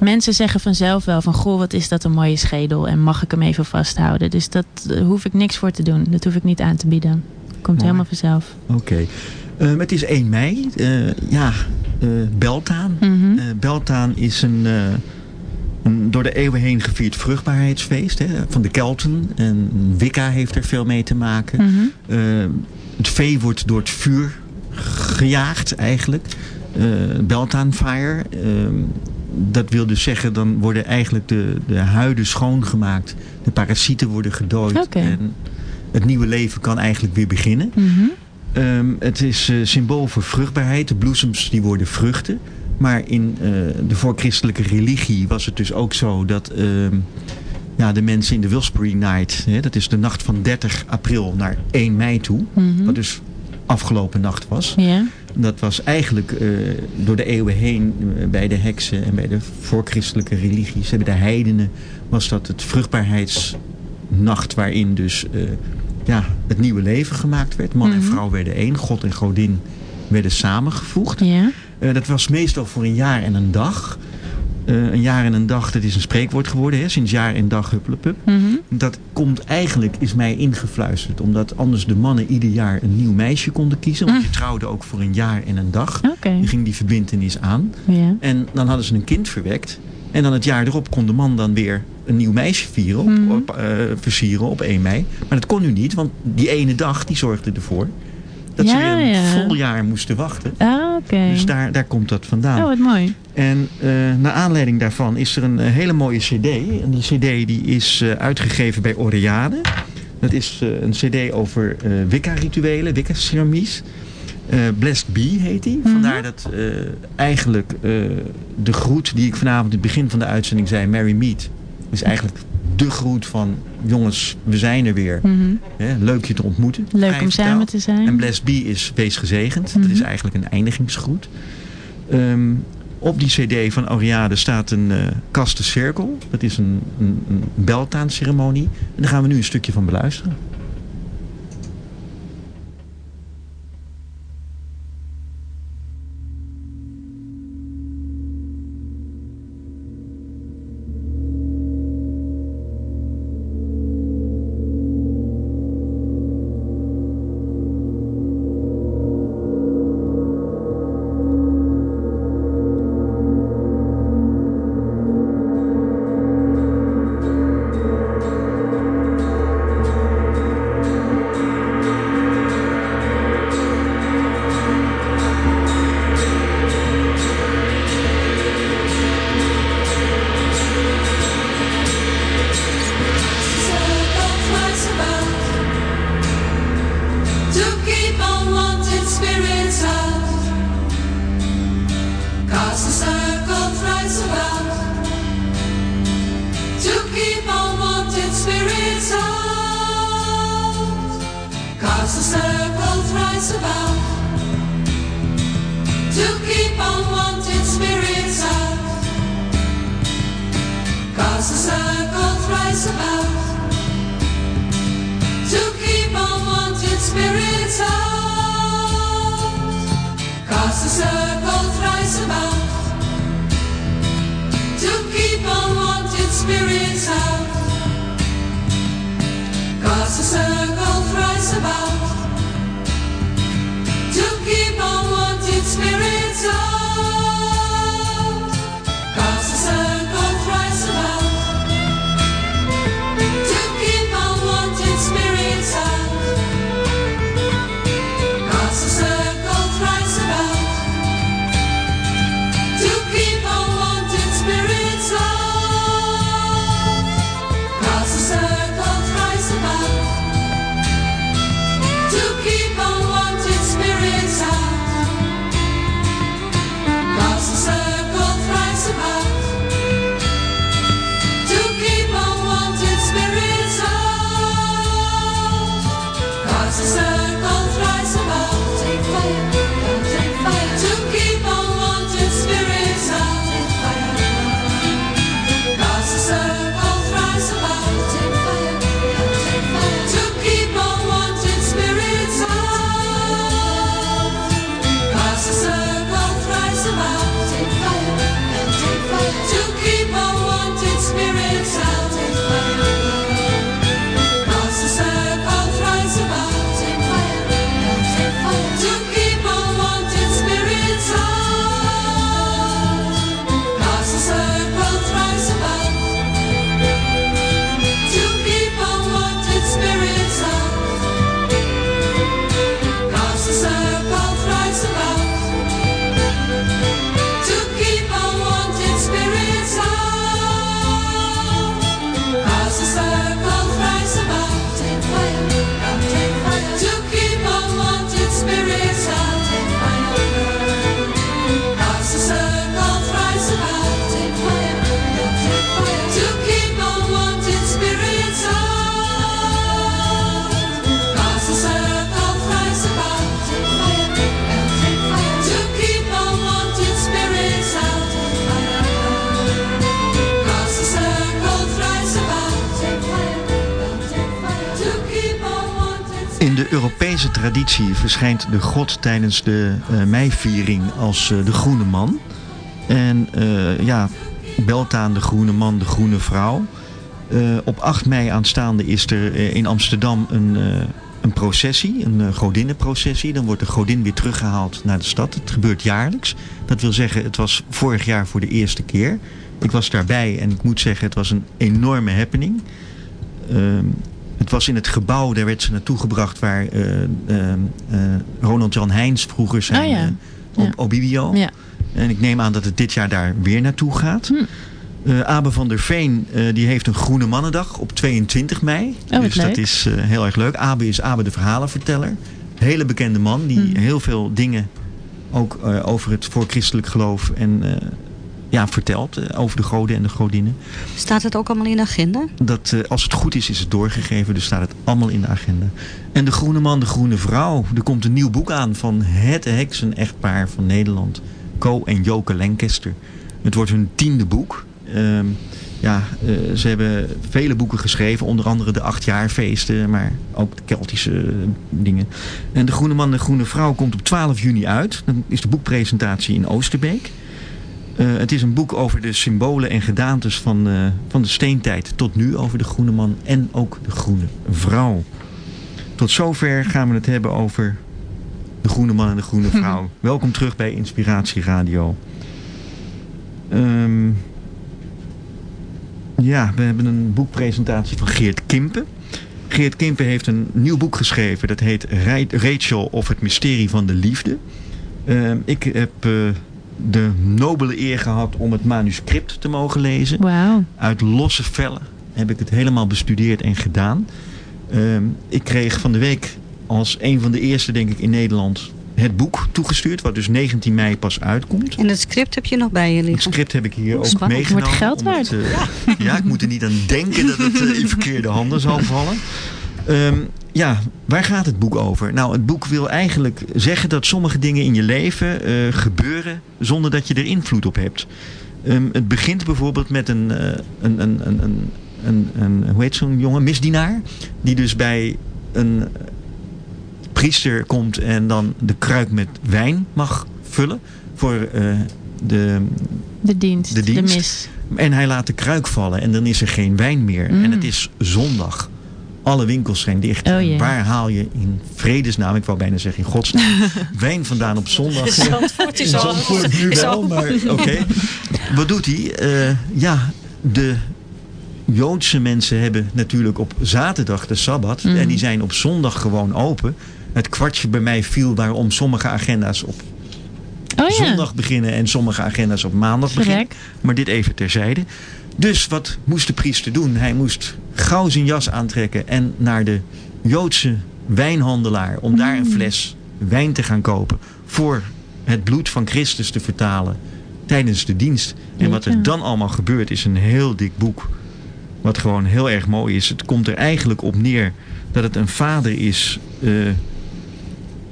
[SPEAKER 2] Mensen zeggen vanzelf wel van, goh, wat is dat een mooie schedel en mag ik hem even vasthouden. Dus dat hoef ik niks voor te doen. Dat hoef ik niet aan te bieden. Komt Mooi. helemaal vanzelf.
[SPEAKER 1] Oké. Okay. Uh, het is 1 mei. Uh, ja, uh, Beltaan. Mm -hmm. Beltaan is een, een, door de eeuwen heen gevierd vruchtbaarheidsfeest hè, van de Kelten. En Wicca heeft er veel mee te maken. Mm -hmm. het vee wordt door het vuur gejaagd eigenlijk. Beltaan Fire. Dat wil dus zeggen, dan worden eigenlijk de, de huiden schoongemaakt. De parasieten worden gedooid.
[SPEAKER 2] Okay.
[SPEAKER 1] En het nieuwe leven kan eigenlijk weer beginnen.
[SPEAKER 2] Mm -hmm.
[SPEAKER 1] Um, het is uh, symbool voor vruchtbaarheid. De bloesems die worden vruchten. Maar in uh, de voorchristelijke religie was het dus ook zo dat uh, ja, de mensen in de Wilsbury Night... Hè, dat is de nacht van 30 april naar 1 mei toe.
[SPEAKER 2] Mm -hmm.
[SPEAKER 1] Wat dus afgelopen nacht was.
[SPEAKER 2] Yeah.
[SPEAKER 1] Dat was eigenlijk uh, door de eeuwen heen bij de heksen en bij de voorchristelijke religies... bij de heidenen was dat het vruchtbaarheidsnacht waarin dus ja, het nieuwe leven gemaakt werd. Man mm -hmm. en vrouw werden één. God en godin werden samengevoegd.
[SPEAKER 2] Ja.
[SPEAKER 1] Dat was meestal voor een jaar en een dag. Uh, een jaar en een dag, dat is een spreekwoord geworden. Hè? Sinds jaar en dag huppelepup.
[SPEAKER 2] Mm -hmm.
[SPEAKER 1] Dat komt eigenlijk, is mij ingefluisterd. Omdat anders de mannen ieder jaar een nieuw meisje konden kiezen. Want
[SPEAKER 2] Mm.
[SPEAKER 1] je trouwde ook voor een jaar en een dag.
[SPEAKER 2] Okay.
[SPEAKER 1] Je ging die verbintenis aan.
[SPEAKER 2] Ja.
[SPEAKER 1] En dan hadden ze een kind verwekt. En dan het jaar erop kon de man dan weer een nieuw meisje vieren, op,
[SPEAKER 2] Mhm.
[SPEAKER 1] mm. op, uh, versieren op 1 mei. Maar dat kon nu niet, want die ene dag die zorgde ervoor dat
[SPEAKER 2] ja,
[SPEAKER 1] ze weer een
[SPEAKER 2] ja.
[SPEAKER 1] vol jaar moesten wachten.
[SPEAKER 2] Ah, oké. Okay.
[SPEAKER 1] Dus daar, daar komt dat vandaan.
[SPEAKER 2] Oh, wat mooi.
[SPEAKER 1] En uh, naar aanleiding daarvan is er een uh, hele mooie cd. En die cd die is uh, uitgegeven bij Oreade. Dat is uh, een cd over Wicca-rituelen, Wicca-ceremonies. Uh, Blessed Bee heet die. -hmm. Vandaar dat eigenlijk de groet die ik vanavond in het begin van de uitzending zei, Mary Meet, is eigenlijk de groet van jongens, we zijn er weer.
[SPEAKER 2] Mm -hmm.
[SPEAKER 1] Hè, leuk je te ontmoeten.
[SPEAKER 2] Leuk om samen te zijn.
[SPEAKER 1] En Blessed Bee is wees gezegend. Mm -hmm. Dat is eigenlijk een eindigingsgroet. Um, op die cd van Oriade staat een uh, kasten cirkel. Dat is een, een, een beltaanceremonie. En daar gaan we nu een stukje van beluisteren. Europese traditie verschijnt de god tijdens de uh, meiviering als uh, de groene man. En uh, ja, Beltaan de groene man, de groene vrouw. op 8 mei aanstaande is er in Amsterdam een, een processie, een godinnenprocessie. Dan wordt de godin weer teruggehaald naar de stad. Het gebeurt jaarlijks. Dat wil zeggen, het was vorig jaar voor de eerste keer. Ik was daarbij en ik moet zeggen, het was een enorme happening. Het was in het gebouw, daar werd ze naartoe gebracht waar uh, uh, Ronald Jan Heijns vroeger zijn
[SPEAKER 2] oh, ja.
[SPEAKER 1] op ja. Obibio.
[SPEAKER 2] Ja.
[SPEAKER 1] En ik neem aan dat het dit jaar daar weer naartoe gaat.
[SPEAKER 2] Hm.
[SPEAKER 1] Uh, Abe van der Veen uh, die heeft een Groene Mannendag op 22 mei.
[SPEAKER 2] Oh,
[SPEAKER 1] dus
[SPEAKER 2] leuk.
[SPEAKER 1] dat is uh, heel erg leuk. Abe is Abe de verhalenverteller. Hele bekende man die
[SPEAKER 2] Hm.
[SPEAKER 1] heel veel dingen ook over het voorchristelijk geloof en ja, vertelt over de goden en de godinnen.
[SPEAKER 4] Staat het ook allemaal in de agenda?
[SPEAKER 1] Dat, uh, als het goed is, is het doorgegeven. Dus staat het allemaal in de agenda. En de groene man, de groene vrouw. Er komt een nieuw boek aan van het heksen-echtpaar van Nederland. Co en Joke Lancaster. Het wordt hun tiende boek. Uh, ja, uh, ze hebben vele boeken geschreven. Onder andere de achtjaarfeesten. Maar ook de Keltische dingen. En de groene man, de groene vrouw komt op 12 juni uit. Dan is de boekpresentatie in Oosterbeek. Uh, het is een boek over de symbolen en gedaantes van, uh, van de steentijd tot nu. Over de groene man en ook de groene vrouw. Tot zover gaan we het hebben over de groene man en de groene vrouw. Welkom terug bij Inspiratie Radio. Um, ja, we hebben een boekpresentatie van Geert Kimpen. Geert Kimpen heeft een nieuw boek geschreven. Dat heet Rachel of het mysterie van de liefde. Uh, ik heb de nobele eer gehad om het manuscript te mogen lezen.
[SPEAKER 2] Wow.
[SPEAKER 1] Uit losse vellen heb ik het helemaal bestudeerd en gedaan. Uh, ik kreeg van de week als een van de eerste, denk ik, in Nederland het boek toegestuurd. Wat dus 19 mei pas uitkomt.
[SPEAKER 4] En het script heb je nog bij je liggen?
[SPEAKER 1] Het script heb ik hier ook
[SPEAKER 2] Spannend.
[SPEAKER 1] meegenomen.
[SPEAKER 2] Wordt geld waard.
[SPEAKER 1] Het, uh, ja. ja, ik moet er niet aan denken dat het uh, in verkeerde handen zal vallen. Um, ja, waar gaat het boek over? Nou, het boek wil eigenlijk zeggen dat sommige dingen in je leven uh, gebeuren zonder dat je er invloed op hebt. Um, het begint bijvoorbeeld met een, uh, een, een, een, een, een, een, hoe heet zo'n jongen, misdienaar. Die dus bij een priester komt en dan de kruik met wijn mag vullen voor uh, de,
[SPEAKER 2] de dienst,
[SPEAKER 1] de dienst.
[SPEAKER 2] de mis.
[SPEAKER 1] En hij laat de kruik vallen en dan is er geen wijn meer.
[SPEAKER 2] Mm.
[SPEAKER 1] En het is zondag. Alle winkels zijn dicht.
[SPEAKER 2] Oh, yeah.
[SPEAKER 1] Waar haal je in vredesnaam, ik wou bijna zeggen in godsnaam, wijn vandaan op zondag?
[SPEAKER 4] Zandvoort is al.
[SPEAKER 1] Zandvoort nu wel, maar oké. Okay. Wat doet hij? Uh, ja, de Joodse mensen hebben natuurlijk op zaterdag de Sabbat.
[SPEAKER 2] Mm.
[SPEAKER 1] En die zijn op zondag gewoon open. Het kwartje bij mij viel waarom sommige agenda's op
[SPEAKER 2] oh, ja.
[SPEAKER 1] zondag beginnen en sommige agenda's op maandag
[SPEAKER 2] Verrek.
[SPEAKER 1] beginnen. Maar dit even terzijde. Dus wat moest de priester doen? Hij moest gauw zijn jas aantrekken en naar de Joodse wijnhandelaar om daar een fles wijn te gaan kopen voor het bloed van Christus te vertalen tijdens de dienst. En wat er dan allemaal gebeurt is een heel dik boek. Wat gewoon heel erg mooi is. Het komt er eigenlijk op neer dat het een vader is... Uh,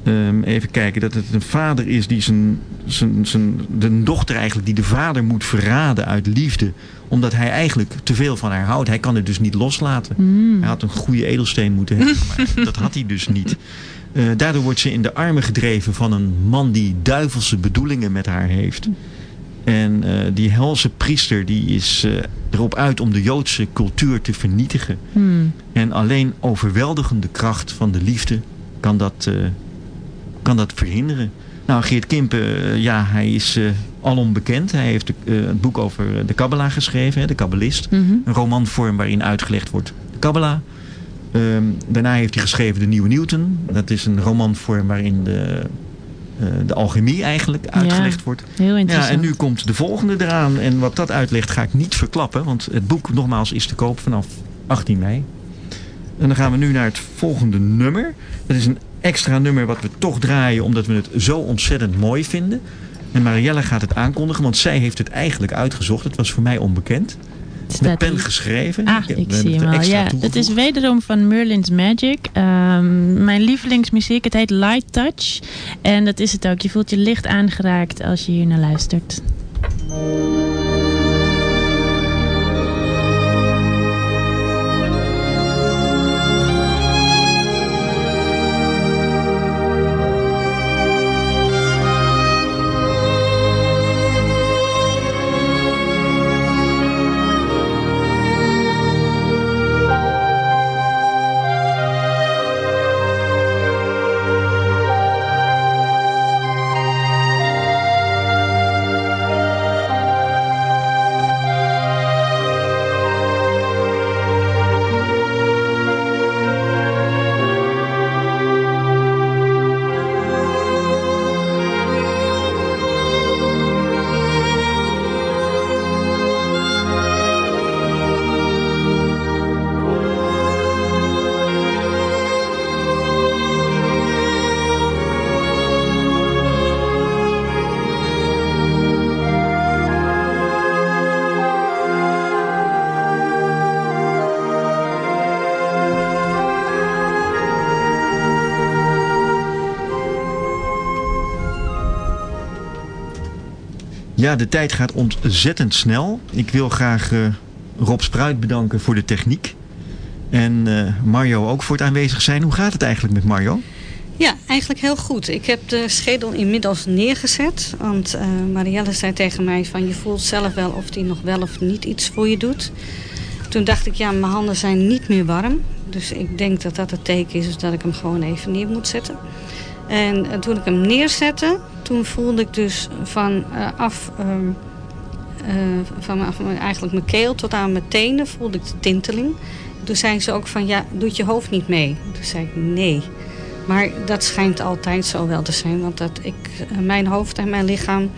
[SPEAKER 1] um, even kijken, dat het een vader is die zijn, zijn, zijn, de dochter eigenlijk, die de vader moet verraden uit liefde. Omdat hij eigenlijk te veel van haar houdt. Hij kan het dus niet loslaten.
[SPEAKER 2] Mm.
[SPEAKER 1] Hij had een goede edelsteen moeten hebben, maar dat had hij dus niet. Uh, daardoor wordt ze in de armen gedreven van een man die duivelse bedoelingen met haar heeft. En uh, die helse priester die is uh, erop uit om de Joodse cultuur te vernietigen.
[SPEAKER 2] Mm.
[SPEAKER 1] En alleen overweldigende kracht van de liefde kan dat, uh, kan dat verhinderen. Nou, Geert Kimpen, ja, hij is alom bekend. Hij heeft uh, een boek over de Kabbalah geschreven, hè, de Kabbalist.
[SPEAKER 2] Mm -hmm.
[SPEAKER 1] Een romanvorm waarin uitgelegd wordt de Kabbalah. Um, daarna heeft hij geschreven De Nieuwe Newton. Dat is een romanvorm waarin de, uh, de alchemie eigenlijk uitgelegd
[SPEAKER 2] ja,
[SPEAKER 1] wordt.
[SPEAKER 2] Heel interessant.
[SPEAKER 1] Ja, en nu komt de volgende eraan. En wat dat uitlegt ga ik niet verklappen. Want het boek nogmaals is te koop vanaf 18 mei. En dan gaan we nu naar het volgende nummer. Dat is een extra nummer wat we toch draaien omdat we het zo ontzettend mooi vinden. En Marielle gaat het aankondigen, want zij heeft het eigenlijk uitgezocht. Het was voor mij onbekend. Met pen geschreven.
[SPEAKER 2] Ah, ik, ik zie hem al. Ja, het is wederom van Merlin's Magic. Um, mijn lievelingsmuziek, het heet Light Touch. En dat is het ook. Je voelt je licht aangeraakt als je hier naar luistert.
[SPEAKER 1] Ja, de tijd gaat ontzettend snel. Ik wil graag uh, Rob Spruit bedanken voor de techniek. En uh, Mario ook voor het aanwezig zijn. Hoe gaat het eigenlijk met Mario?
[SPEAKER 4] Ja, eigenlijk heel goed. Ik heb de schedel inmiddels neergezet. Want uh, Marielle zei tegen mij van je voelt zelf wel of die nog wel of niet iets voor je doet. Toen dacht ik ja, mijn handen zijn niet meer warm. Dus ik denk dat dat het teken is dat ik hem gewoon even neer moet zetten. En toen ik hem neerzette, toen voelde ik dus van uh, af... Um, van, van eigenlijk mijn keel tot aan mijn tenen voelde ik de tinteling. Toen zei ze ook van ja, doet je hoofd niet mee? Toen zei ik nee. Maar dat schijnt altijd zo wel te zijn. Want dat ik, mijn hoofd en mijn lichaam,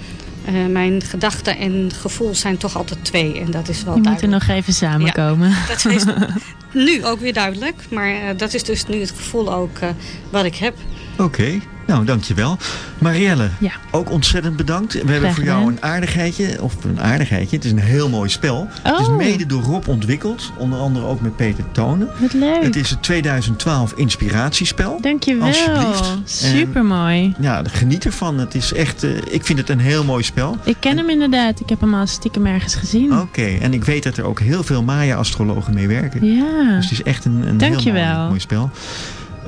[SPEAKER 4] uh, mijn gedachten en gevoel zijn toch altijd twee. En dat is wel duidelijk.
[SPEAKER 2] moeten nog even samenkomen.
[SPEAKER 4] Ja, dat is nu ook weer duidelijk. Maar uh, dat is dus nu het gevoel ook uh, wat ik heb.
[SPEAKER 1] Oké. Okay. Nou, dankjewel. Marielle,
[SPEAKER 2] ja.
[SPEAKER 1] ook ontzettend bedankt. We hebben voor jou een aardigheidje, of een aardigheidje. Het is een heel mooi spel.
[SPEAKER 2] Oh.
[SPEAKER 1] Het is mede door Rob ontwikkeld. Onder andere ook met Peter Tonen.
[SPEAKER 2] Wat leuk.
[SPEAKER 1] Het is het 2012 inspiratiespel.
[SPEAKER 2] Dankjewel.
[SPEAKER 1] Alsjeblieft.
[SPEAKER 2] Supermooi.
[SPEAKER 1] Ja, geniet ervan. Het is echt, uh, ik vind het een heel mooi spel.
[SPEAKER 2] Ik ken en... hem inderdaad. Ik heb hem al stiekem ergens gezien.
[SPEAKER 1] Oké, okay. en ik weet dat er ook heel veel Maya-astrologen mee werken.
[SPEAKER 2] Ja.
[SPEAKER 1] Dus het is echt een, een heel mooi, mooi spel.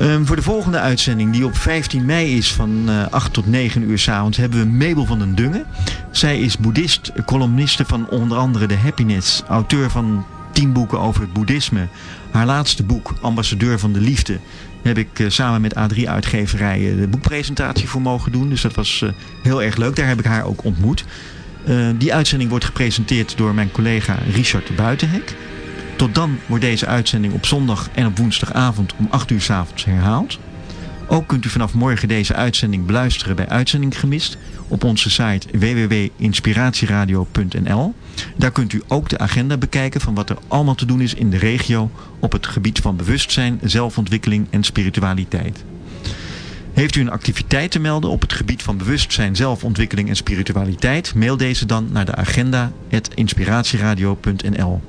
[SPEAKER 1] Um, voor de volgende uitzending, die op 15 mei is van uh, 8 tot 9 uur s'avonds, hebben we Mabel van den Dungen. Zij is boeddhist, columniste van onder andere de Happiness, auteur van 10 boeken over het boeddhisme. Haar laatste boek, Ambassadeur van de Liefde, heb ik uh, samen met A3 uitgeverijen de boekpresentatie voor mogen doen. Dus dat was uh, heel erg leuk. Daar heb ik haar ook ontmoet. Die uitzending wordt gepresenteerd door mijn collega Richard Buitenhek. Tot dan wordt deze uitzending op zondag en op woensdagavond om 8 uur 's avonds herhaald. Ook kunt u vanaf morgen deze uitzending beluisteren bij Uitzending Gemist op onze site www.inspiratieradio.nl. Daar kunt u ook de agenda bekijken van wat er allemaal te doen is in de regio op het gebied van bewustzijn, zelfontwikkeling en spiritualiteit. Heeft u een activiteit te melden op het gebied van bewustzijn, zelfontwikkeling en spiritualiteit? Mail deze dan naar de agenda.inspiratieradio.nl.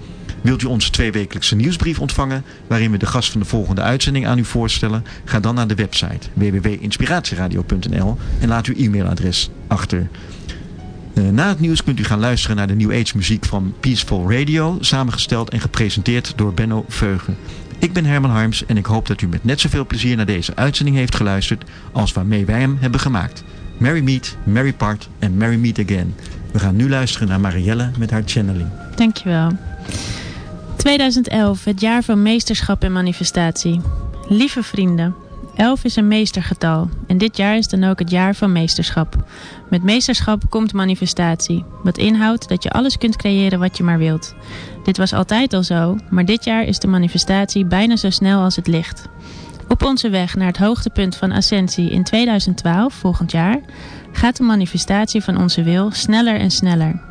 [SPEAKER 1] Wilt u onze tweewekelijkse nieuwsbrief ontvangen, waarin we de gast van de volgende uitzending aan u voorstellen? Ga dan naar de website www.inspiratieradio.nl en laat uw e-mailadres achter. Uh, na het nieuws kunt u gaan luisteren naar de New Age muziek van Peaceful Radio, samengesteld en gepresenteerd door Benno Veugen. Ik ben Herman Harms en ik hoop dat u met net zoveel plezier naar deze uitzending heeft geluisterd als waarmee wij hem hebben gemaakt. Merry Meet, Merry Part en Merry Meet Again. We gaan nu luisteren naar Marielle met haar channeling.
[SPEAKER 2] Dankjewel. 2011, het jaar van meesterschap en manifestatie. Lieve vrienden, 11 is een meestergetal en dit jaar is dan ook het jaar van meesterschap. Met meesterschap komt manifestatie, wat inhoudt dat je alles kunt creëren wat je maar wilt. Dit was altijd al zo, maar dit jaar is de manifestatie bijna zo snel als het licht. Op onze weg naar het hoogtepunt van ascensie in 2012, volgend jaar, gaat de manifestatie van onze wil sneller en sneller.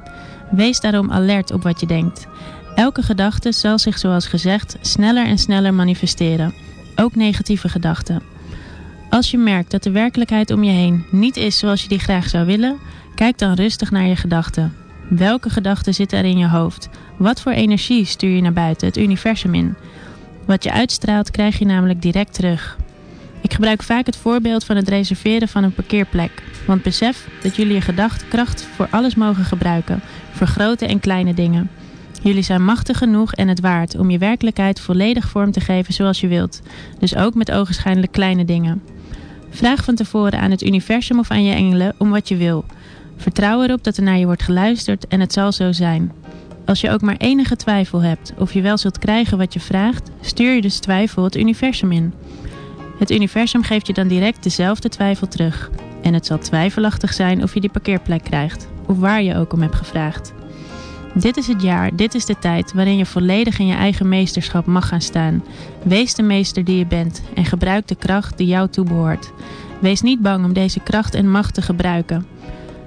[SPEAKER 2] Wees daarom alert op wat je denkt. Elke gedachte zal zich zoals gezegd sneller en sneller manifesteren, ook negatieve gedachten. Als je merkt dat de werkelijkheid om je heen niet is zoals je die graag zou willen, kijk dan rustig naar je gedachten. Welke gedachten zitten er in je hoofd? Wat voor energie stuur je naar buiten, het universum in? Wat je uitstraalt krijg je namelijk direct terug. Ik gebruik vaak het voorbeeld van het reserveren van een parkeerplek. Want besef dat jullie je gedachtekracht voor alles mogen gebruiken, voor grote en kleine dingen. Jullie zijn machtig genoeg en het waard om je werkelijkheid volledig vorm te geven zoals je wilt. Dus ook met ogenschijnlijk kleine dingen. Vraag van tevoren aan het universum of aan je engelen om wat je wil. Vertrouw erop dat er naar je wordt geluisterd en het zal zo zijn. Als je ook maar enige twijfel hebt of je wel zult krijgen wat je vraagt, stuur je dus twijfel het universum in. Het universum geeft je dan direct dezelfde twijfel terug. En het zal twijfelachtig zijn of je die parkeerplek krijgt, of waar je ook om hebt gevraagd. Dit is het jaar, dit is de tijd waarin je volledig in je eigen meesterschap mag gaan staan. Wees de meester die je bent en gebruik de kracht die jou toebehoort. Wees niet bang om deze kracht en macht te gebruiken.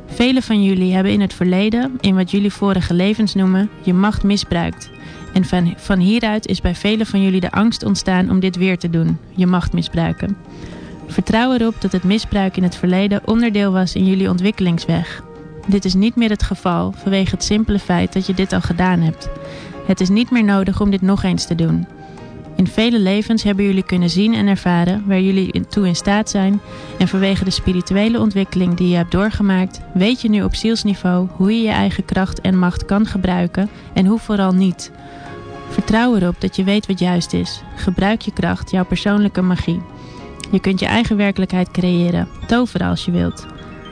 [SPEAKER 2] Velen van jullie hebben in het verleden, in wat jullie vorige levens noemen, je macht misbruikt. En van, van hieruit is bij velen van jullie de angst ontstaan om dit weer te doen, je macht misbruiken. Vertrouw erop dat het misbruik in het verleden onderdeel was in jullie ontwikkelingsweg. Dit is niet meer het geval vanwege het simpele feit dat je dit al gedaan hebt. Het is niet meer nodig om dit nog eens te doen. In vele levens hebben jullie kunnen zien en ervaren waar jullie toe in staat zijn. En vanwege de spirituele ontwikkeling die je hebt doorgemaakt, weet je nu op zielsniveau hoe je je eigen kracht en macht kan gebruiken en hoe vooral niet. Vertrouw erop dat je weet wat juist is. Gebruik je kracht, jouw persoonlijke magie. Je kunt je eigen werkelijkheid creëren, toveren als je wilt.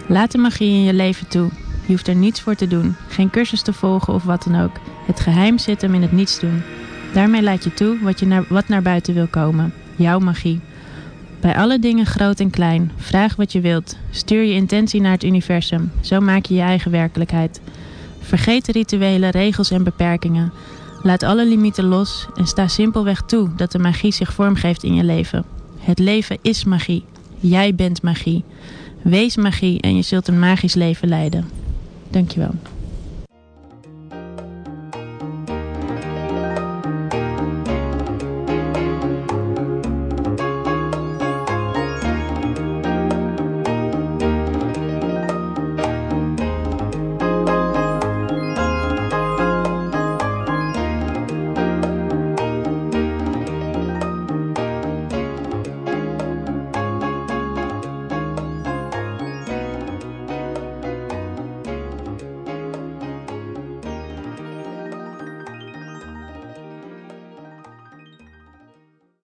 [SPEAKER 2] Laat de magie in je leven toe. Je hoeft er niets voor te doen, geen cursus te volgen of wat dan ook. Het geheim zit hem in het niets doen. Daarmee laat je toe wat, je naar, wat naar buiten wil komen. Jouw magie. Bij alle dingen groot en klein, vraag wat je wilt. Stuur je intentie naar het universum. Zo maak je je eigen werkelijkheid. Vergeet de rituelen, regels en beperkingen. Laat alle limieten los en sta simpelweg toe dat de magie zich vormgeeft in je leven. Het leven is magie. Jij bent magie. Wees magie en je zult een magisch leven leiden. Dankjewel.